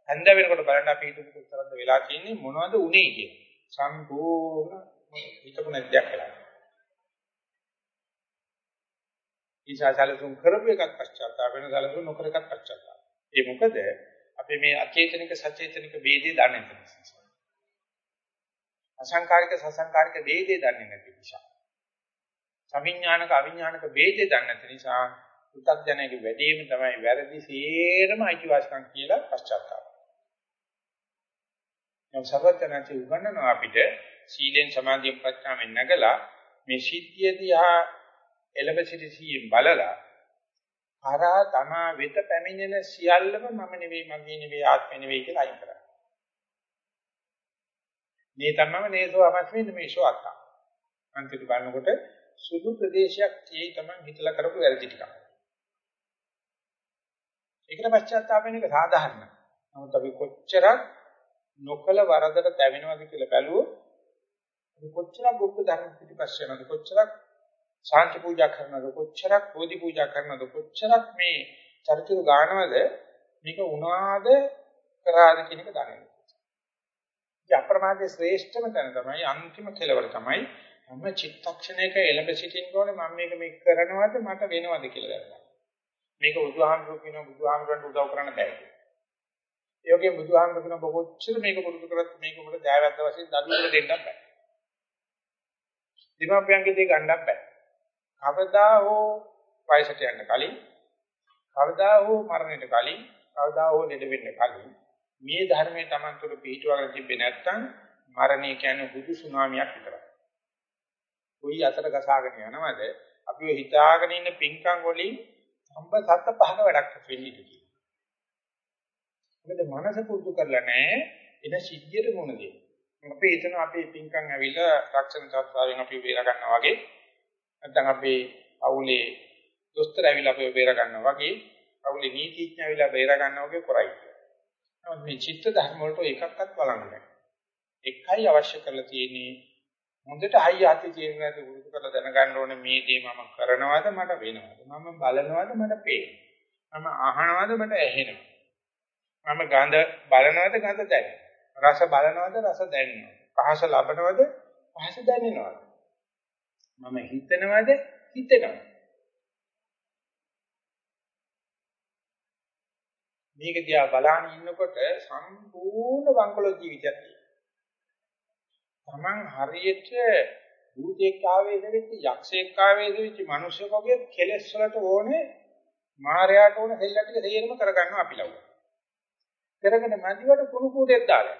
හැන්ද වෙනකොට බලන්න අපි හිතමු කොච්චරද වෙලා තියෙන්නේ මොනවද උනේ කියලා සම්පූර්ණ හිතපු නැති දෙයක් වෙලා නිසා සැලසුම් කරපු එකක් පශ්චාත්තාප වෙන සැලසුම් නොකර එකක් පශ්චාත්තාප. ඒ මොකද අපි මේ අචේතනික සචේතනික ભેදේ දන්නේ නැති නිසා. අසංකාරික සසංකාරික ભેදේ දන්නේ නැති නිසා. අවිඥානික අවිඥානික ભેදේ දන්නේ නැති නිසා පු탁ජනයේ වැඩිම තමයි වැරදි සියරම අයිතිවාසිකම් කියලා පශ්චාත්තාප. නම් සර්වඥාන්ති උගන්වනවා අපිට සීලෙන් සමාධියෙන් ප්‍රඥාවෙන් නැගලා මේ සිද්ධියදී ආ එළඹ සිටි සීයෙන් බලලා අරහතනා වෙත පැමිණෙන සියල්ලම මම නෙවෙයි මගේ නෙවෙයි ආත්මෙ නෙවෙයි කියලා අයින් කරා. මේ තමම නේසෝ අවස්මින් මේසෝ අත්ත. අන්තිම බලනකොට සුදු ප්‍රදේශයක් tie තමන් හිතලා කරපු වැරදි ටිකක්. ඒකට පශ්චාත්තාප වෙන එක සාධාරණයි. නමුත් අපි කොච්චරක් නොකල වරදට දැවෙනවද කියලා බැලුවොත් අපි කොච්චරක් බුද්ධ ධර්ම පිටිපස්සේ යනවද කොච්චරක් ශාන්ති පූජා කරනවද කොච්චරක් බෝධි පූජා කරනවද කොච්චරක් මේ චරිචුරු ගානවද මේක උනාද කරාද කියන එක දැනෙන්න. ඉතින් අප්‍රමාදයේ ශ්‍රේෂ්ඨම තැන තමයි අන්තිම කෙලවර තමයි හැම චිත්තක්ෂණයක එළඹ සිටින්න ඕනේ මම මේක මේ කරනවද මට වෙනවද කියලා දැනගන්න. මේක බුදුහාමුදුරුවෝ කියන බුදුහාමුදුරන්ට උදව් කරන්න බෑ. ඒ වගේම බුදුහාමුදුරුවෝ කියන කොච්චර මේක පුරුදු කරත් මේක උඹට ජයවැද්ද වශයෙන් දඩුවල දෙන්නත් බෑ. දීමප්පයන්ගේ දේ ගන්නත් බෑ. කවදා හෝ වයසට යන්න කලින් කවදා හෝ මරණයට කලින් කවදා හෝ ලෙඩ වෙන්න කලින් මේ ධර්මයේ Taman තුළ පිහිටුවගෙන තිබෙන්නේ නැත්නම් මරණය කියන්නේ හුදු සුනාමියක් විතරයි. කොයි අතට ගසාගෙන යනවද අපි ඔය හිතාගෙන ඉන්න පින්කම් වලින් සම්බ සත්ත පහක වැඩක් වෙන්නේ ඉතියි. මොකද මනස පුරුදු කරලා නැහැ එන සිද්ධියට මොන දේ. අපි හිතන අපේ පින්කම් ඇවිල්ලා රක්ෂණ චර්යාවෙන් අපි බේර ගන්නවා වගේ නැත්නම් අපේ අවුලේ දොස්තර ඇවිල්ලා අපිව බේර ගන්නවා වගේ අවුලේ නීතිඥ ඇවිල්ලා බේර ගන්නවා වගේ කරයි. නමුත් මේ චිත්ත ධර්ම වලට එකක්වත් බලන්න නැහැ. එකයි අවශ්‍ය කරලා තියෙන්නේ. හොඳට හයිය අති තේරුණාද වුරුදු කරලා දැනගන්න ඕනේ මේ දේ මම කරනවද මට වෙනවද? මම බලනවද මට පේනවද? මම අහනවද මට ඇහෙනවද? මම ගඳ බලනවද ගඳ දැනෙනවද? රස බලනවද රස දැනෙනවද? පහස ලබනවද? පහස දැනෙනවද? මම හිතනවද? හිතෙනවද මේක දිහා බලාගෙන ඉන්නකොට සම්පූර්ණ වංකලෝ ජීවිතයක් Taman හරියට භූතෙක් ආවේද වෙච්ච යක්ෂයෙක් ආවේද වෙච්ච මිනිස්සුකගේ කෙලෙස් වලට ඕනේ මායයට ඕන දෙල්ල ටික දෙයෙන්ම කරගන්නවා අපි ලව්ව. කරගෙන මැදිවට කුණු කූඩයක් දාලා.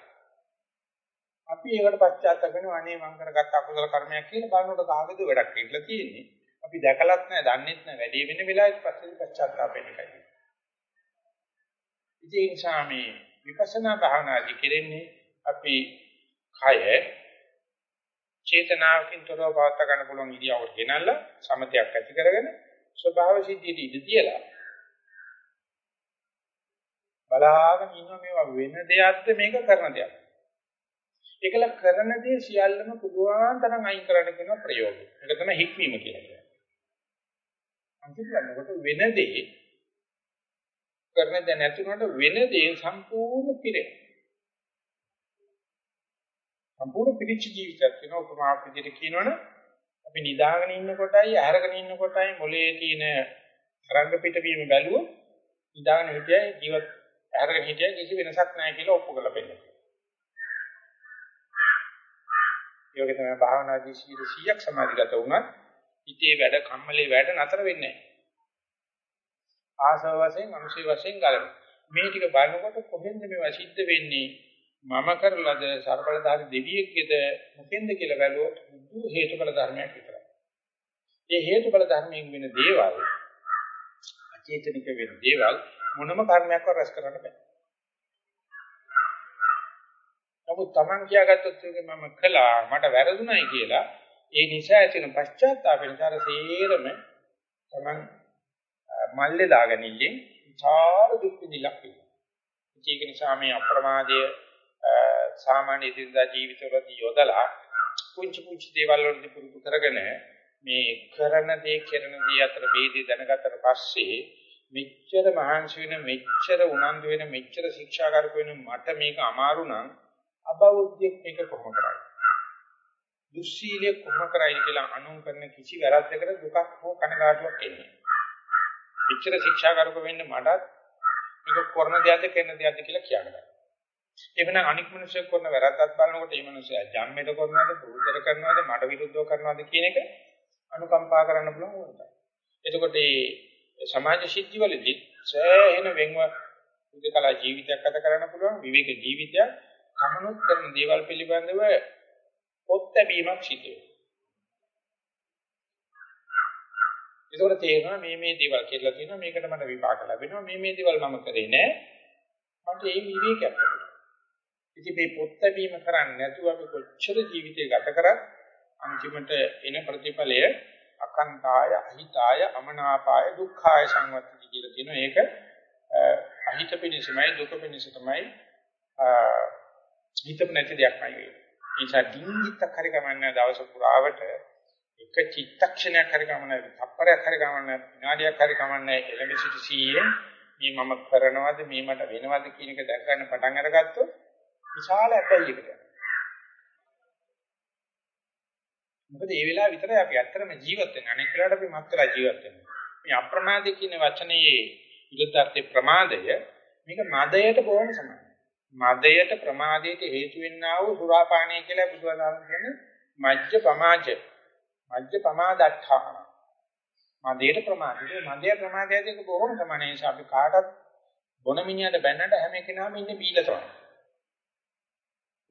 අපි ඒකට පශ්චාත්තාප වෙනවා අනේ මං කරගත්ත අකුසල කර්මයක් කියලා බලනකොට කාගෙද වැඩක් කියලා තියෙන්නේ. අපි දැකලත් නැහැ, දන්නෙත් නැහැ. වැඩි වෙන වෙලාවෙත් පස්සේ පශ්චාත්තාප වෙන එකයි. ඉතින් සාමි විපස්සනා භාවනාදි කෙරෙන්නේ අපි කය චේතනාවකින් තොරව පවත් ගන්න පුළුවන් ඉරියව්වට ගෙනල්ලා සමතයක් ඇති කරගෙන ස්වභාව සිද්ධියට ඉඳ තියලා බලාගෙන ඉන්න මේවා වෙන දෙයක්ද මේක කරන දෙයක්. ඒකල කරන දේ සියල්ලම පුදුවාන් තරම් අයින් කරන්න කියන ප්‍රයෝගය. ඒක තමයි හික්මීම කියලා කියන්නේ. අන්තිමට වෙන දේ කරන දේ නැතුනට වෙන දේ සම්පූර්ණ පිරෙනවා. සම්පූර්ණ පිරිච්ච ජීවිතයක් වෙන උපමාවක් විදිහට කියනවනේ අපි නිදාගෙන ඉන්න කොටයි ඇහැරගෙන ඉන්න කොටයි මොලේ තියෙන රංග පිටවීම බැලුවොත් නිදාගෙන හිටියයි ජීවත් ඇහැරගෙන හිටියයි කිසි වෙනසක් නැහැ කියලා ඔප්පු කරලා පෙන්නනවා. යෝගී තමයි භාවනාදී 100ක් සමාධිගත වුණත් හිතේ වැඩ කම්මලේ වැඩ නතර වෙන්නේ නැහැ. ආසව වශයෙන් අනුශේ වශයෙන් ගලන. මේ ටික බලනකොට කොහෙන්ද මේවා සිද්ධ වෙන්නේ? මම කරලද ਸਰබලධාරි දෙවියෙක්ගේද මොකෙන්ද කියලා බැලුවොත් බුදු හේතුඵල ධර්මයක් විතරයි. ඒ හේතුඵල ධර්මයෙන් වෙන දේවල් අචේතනික වෙන දේවල් මොනම කර්මයක්වත් රැස් කරන්න බෑ. නමුත් Taman කියාගත්තොත් මම කළා මට වැරදුණයි කියලා ඒ නිසා ඇතිවන පශ්චාත්තාපෙන් තර සේරම Taman මල්ලේ දාගනින්නේ විචාර දුක් විඳිලක් වෙනවා. ඒක නිසා මේ අප්‍රමාදයේ සාමාන්‍ය දිනදා ජීවිතවලදී යොදලා පුංචි පුංචි දේවල් වලදී පුරුදු කරගෙන මේ කරන දේ කරන දේ අතර ભેදේ දැනගත්තට පස්සේ මෙච්චර මහන්සි වෙන මෙච්චර උනන්දු වෙන මෙච්චර ශික්ෂාකාරක වෙන මට මේක අමාරු නම් අබෞද්ධයෙක් මේක කොහොම කරන්නේ දුස්සීලිය කොහොම කරයිද කියලා අනුන් කරන කිසි වැරද්දකට දුකක් හෝ කනගාටුවක් එන්නේ. මෙච්චර ශික්ෂාකාරක වෙන්න මටත් මේක කරන දෙයක්ද කරන දෙයක්ද කියලා කියන්න එවනම් අනික් මිනිස්සුෙක් කරන වැරද්දක් බලනකොට මේ මිනිස්සයා ජම්මෙට කරනවද පුරුතර කරනවද මඩ විරුද්ධව කරනවද කියන එක අනුකම්පා කරන්න පුළුවන් වුණා. එතකොට මේ සමාජ ශිද්ධිවලදී සෑහෙන වෙන්ව උදකලා ජීවිතයක් ගත කරන්න පුළුවන් විවේක ජීවිතයක් කමනොත් කරන දේවල් පිළිබඳව පොත් ලැබීමක් සිදු වෙනවා. ඒකෝට තේරෙනවා මේ මේ දේවල් කියලා කියනවා මේකට මට විපාක ලැබෙනවා මේ මේ දේවල් මම කරේ නෑ මට ඒ විවේකයක් ලැබෙනවා ඉතින් මේ පොත් ලැබීම කරන්නේ නැතුව අපි කොච්චර ජීවිතය ගත කරත් අන්තිමට එන ප්‍රතිඵලය අකන්තාය අහිතාය අමනාපාය දුක්ඛාය සංවත්ති කියලා කියනවා. ඒක අහිත පිණිසමයි දුක පිණිස තමයි හිතප නැති දෙයක්මයි වෙන්නේ. ඒ නිසා ඩිංගිත්තක් හරි ගමන්නේ දවස පුරාවට එක චිත්තක්ෂණයක් හරි ගමන්නේ තප්පරයක් හරි ගමන්නේ විනාඩියක් හරි ගමන්නේ එළඹ සිටි සීයේ මේ මම කරනවද මේ මට වෙනවද කියන එක දැක ගන්න පටන් අරගත්තොත් විශාල අපැයියකට මොකද ඒ වෙලාව විතරයි අපි ඇත්තටම ජීවත් වෙන්නේ. අනෙක් වෙලාවට අපි මත්තලා ජීවත් වෙනවා. මේ අප්‍රමාදී කියන වචනේ විරුද්ධාර්ථේ ප්‍රමාදය මේක මදයට බොහොම සමානයි. මදයට ප්‍රමාදයට හේතු වෙන්නා වූ සුරාපානය කියලා බුදුහාම කියන්නේ මජ්ජ පමාජ මජ්ජ පමාදට්ඨාන මදයට ප්‍රමාදයට මදය ප්‍රමාදයට ඒක බොහොම සමානයි ඒ නිසා අපි කාටත් බොන මිනිහට බැන්නට හැම කෙනාම ඉන්නේ බීලා තමයි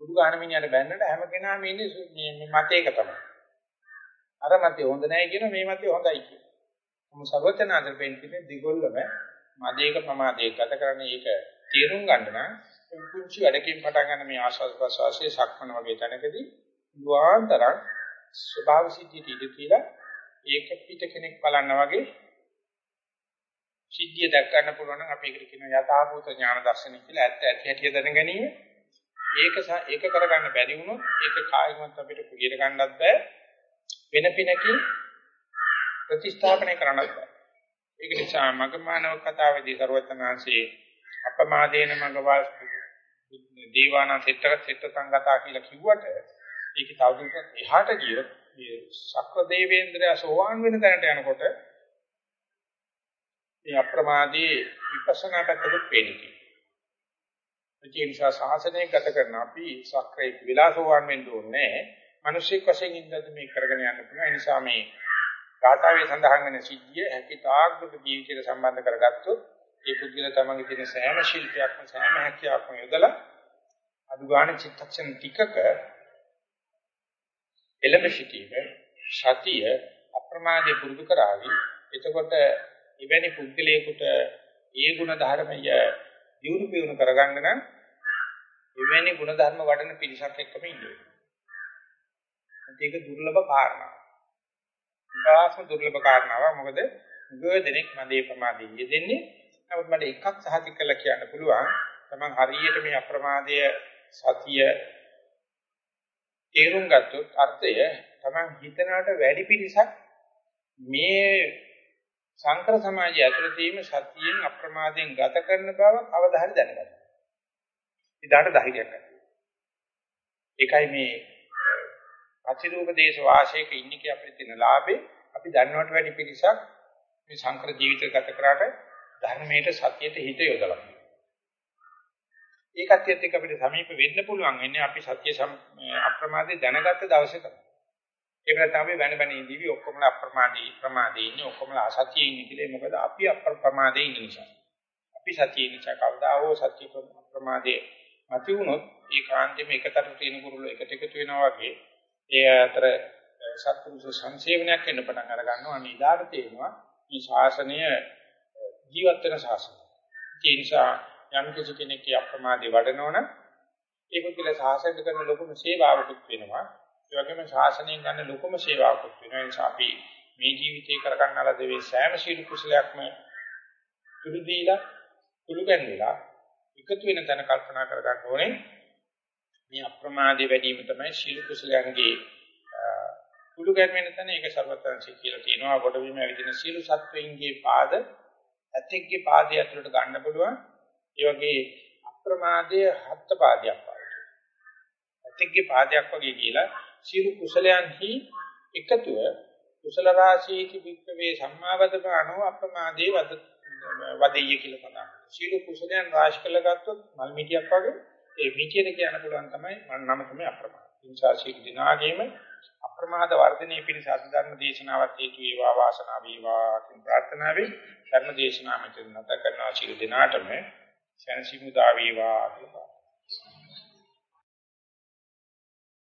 බුදු ගාන මිනිහට බැන්නට හැම කෙනාම ඉන්නේ මේ මතයක තමයි. අර මතය හොඳ නැහැ කියන මේ මතය හොඳයි කියන. මොම සර්වචනාදර පෙන්තිනේ දිගොල්ලම මදයක ප්‍රමාදයක ගත කරන්නේ ඒක තේරුම් ගන්න නම් කුංචි වැඩකින් පටන් ගන්න මේ ආශාස ප්‍රසවාසයේ සක්මන වගේ තැනකදී දුආන්තරක් ස්වභාව සිද්ධියට ඉඳ කියලා ඒක පිට කෙනෙක් බලන්න වගේ සිද්ධිය දැක් ගන්න පුළුවන් නම් අපි ඒකට කියනවා යථාභූත ඥාන දර්ශනය කියලා ඇත්ත ඇති හැටි දැන ගැනීම. ඒක ඒක කරගන්න බැරි වුණොත් ඒක කායිමත් අපිට කුලියට ගන්නත් බෑ. වෙන පිනකින් ප්‍රතිස්ථාපනය කරන්නත් බෑ. ඒක නිසා මගමානව කතාවේදී සරුවචනාංශේ අපමාදේන මගවා දේවාන සෙට්ට සෙට්ට සංගතා කියලා කිව්වට ඒක තවදුරටත් එහාට ගියොත් මේ සක්‍ර දේවේන්ද්‍රය සෝවාන් වෙන තැනට යනකොට මේ අප්‍රමාදී විපස්සනා පැත්තට පේන්නේ. ඒ නිසා ශාසනය ගත කරන අපි සක්‍රේ විලාසෝවාන් වෙන්න ඕනේ. මිනිස්සෙක් වශයෙන් ඉඳලා මේ කරගෙන යන්න පුළුවන්. ඒ නිසා මේ ගාථාවේ සඳහන් වෙන සිද්ධිය හැකිතාක් බුදු ජීවිතයට සම්බන්ධ කරගත්තොත් ඒ පුද්ගල තමන්ගේ තියෙන සෑම ශිල්පයක්ම සෑම හැකියාවක්ම යොදලා අදුගාණ චිත්තක්ෂණ ටිකක එළඹ සිටීම සතිය අප්‍රමාදයේ පුරුදු කරાવી එතකොට එවැනි පුද්ගලයෙකුට ඒ ගුණ ධර්මය දියුණු පියුණු කරගන්න නම් එවැනි ගුණ ධර්ම වඩන පිරිසක් එක්කම ඉන්න වෙනවා. ඒක දුර්ලභ කාරණා. ඉතාලම දුර්ලභ කාරණාවක්. මොකද ගොඩනෙක් මදේ ප්‍රමාදයේ යෙදෙන්නේ. නමුත් මට එකක් සහතික කරලා කියන්න පුළුවන්. තමන් හරියට මේ අප්‍රමාදය සතිය තේරුම් ගත්තොත් අර්ථය තමන් හිතනකට වැඩි පිරිසක් මේ සංකර සමාජය ඇතුළත තියෙන සතියෙන් අප්‍රමාදයෙන් ගත කරන බව අවධාරය දැනගන්න. ඉදාට ධෛර්යයක් ඇති. ඒකයි මේ අතිරූප දේශ වාසයක ඉන්නේ අපිට තියෙන ලාභේ අපි දන්නවට වැඩි පිරිසක් මේ සංකර ජීවිත ගත කරාට ධර්මයට සතියට හිත යොදලා. ඒකත් එක්ක අපිට සමීප වෙන්න පුළුවන් වෙන්නේ අපි සත්‍ය අප්‍රමාදේ දැනගත්ත දවසේ තමයි. ඒක නැත්නම් අපි වෙන වෙන ඉඳිවි ඔක්කොම අප්‍රමාදී ප්‍රමාදී ඉන්නේ ඔක්කොම අසත්‍යයේ ඉන්නේ කියලා මොකද අපි අප්‍රමාදේ ඉන්න නිසා. අපි සත්‍යයේ නිසා කවදා හෝ සත්‍ය ප්‍රමාදේ නැති වුණොත් ඒ කාන්තේම එකතර තියෙන කුරුල්ල එකට එකතු වෙනවා වගේ ඒ අතර සත්පුරුෂ සංසේවනයක් වෙන්න පටන් අර ගන්නවා අනිදාට තේනවා මේ ශාසනය ජීවත් වෙන ශාසනය. ඒ නිසා යම් කිසි කෙනෙක් අප්‍රමාදී වඩනවනම් ඒක කියලා ශාසනයට කරන ලොකුම සේවාවකුත් වෙනවා. ඒ වගේම ශාසනයෙන් ගන්න ලොකුම සේවාවකුත් වෙනවා. ඒ නිසා අපි මේ ජීවිතේ කරගන්න ලද වේ සෑම සීල කුසලයක්ම තුරු දීලා තුරු ගැන්විලා එකතු වෙන තැන කල්පනා කරගන්න ඕනේ. මේ අප්‍රමාදී වැඩිම තමයි සීල කුසලයන්ගේ කුළු ගැන්වෙන තැන ඒක ਸਰවත්‍ංශී කියලා කියනවා. ගොඩබිම ඇවිදින සීල සත්වයින්ගේ පාද ඇතෙක්ගේ පාදය ඇතුළට ගන්න පුළුවන්. ඒ වගේ අප්‍රමාදයේ හත් පාදයක් පාවිච්චි. ඇතෙක්ගේ පාදයක් වගේ කියලා සියලු කුසලයන්හි එකතුව කුසල රාශීති වික්කවේ සම්මාවදපානෝ අප්‍රමාදේ වද වදෙය කියලා තමයි. සියලු කුසලයන් රාශි කළ ගත්තොත් මල් මිටියක් වගේ ඒ මිටියට කියන්න පුළුවන් තමයි නම තමයි අප්‍රමාද. ඉන්සා සියලු දිනාගෙම අප්‍රමාද වර්ධනයේ පිණිස අධර්ම දේශනාවත් හේතු වේවා වාසනාව වේවා කියන ප්‍රාර්ථනාවෙන් ධර්ම දේශනාව මෙතන නැත කරනවා සියලු දිනාටම සැනසීම දා වේවා කියලා.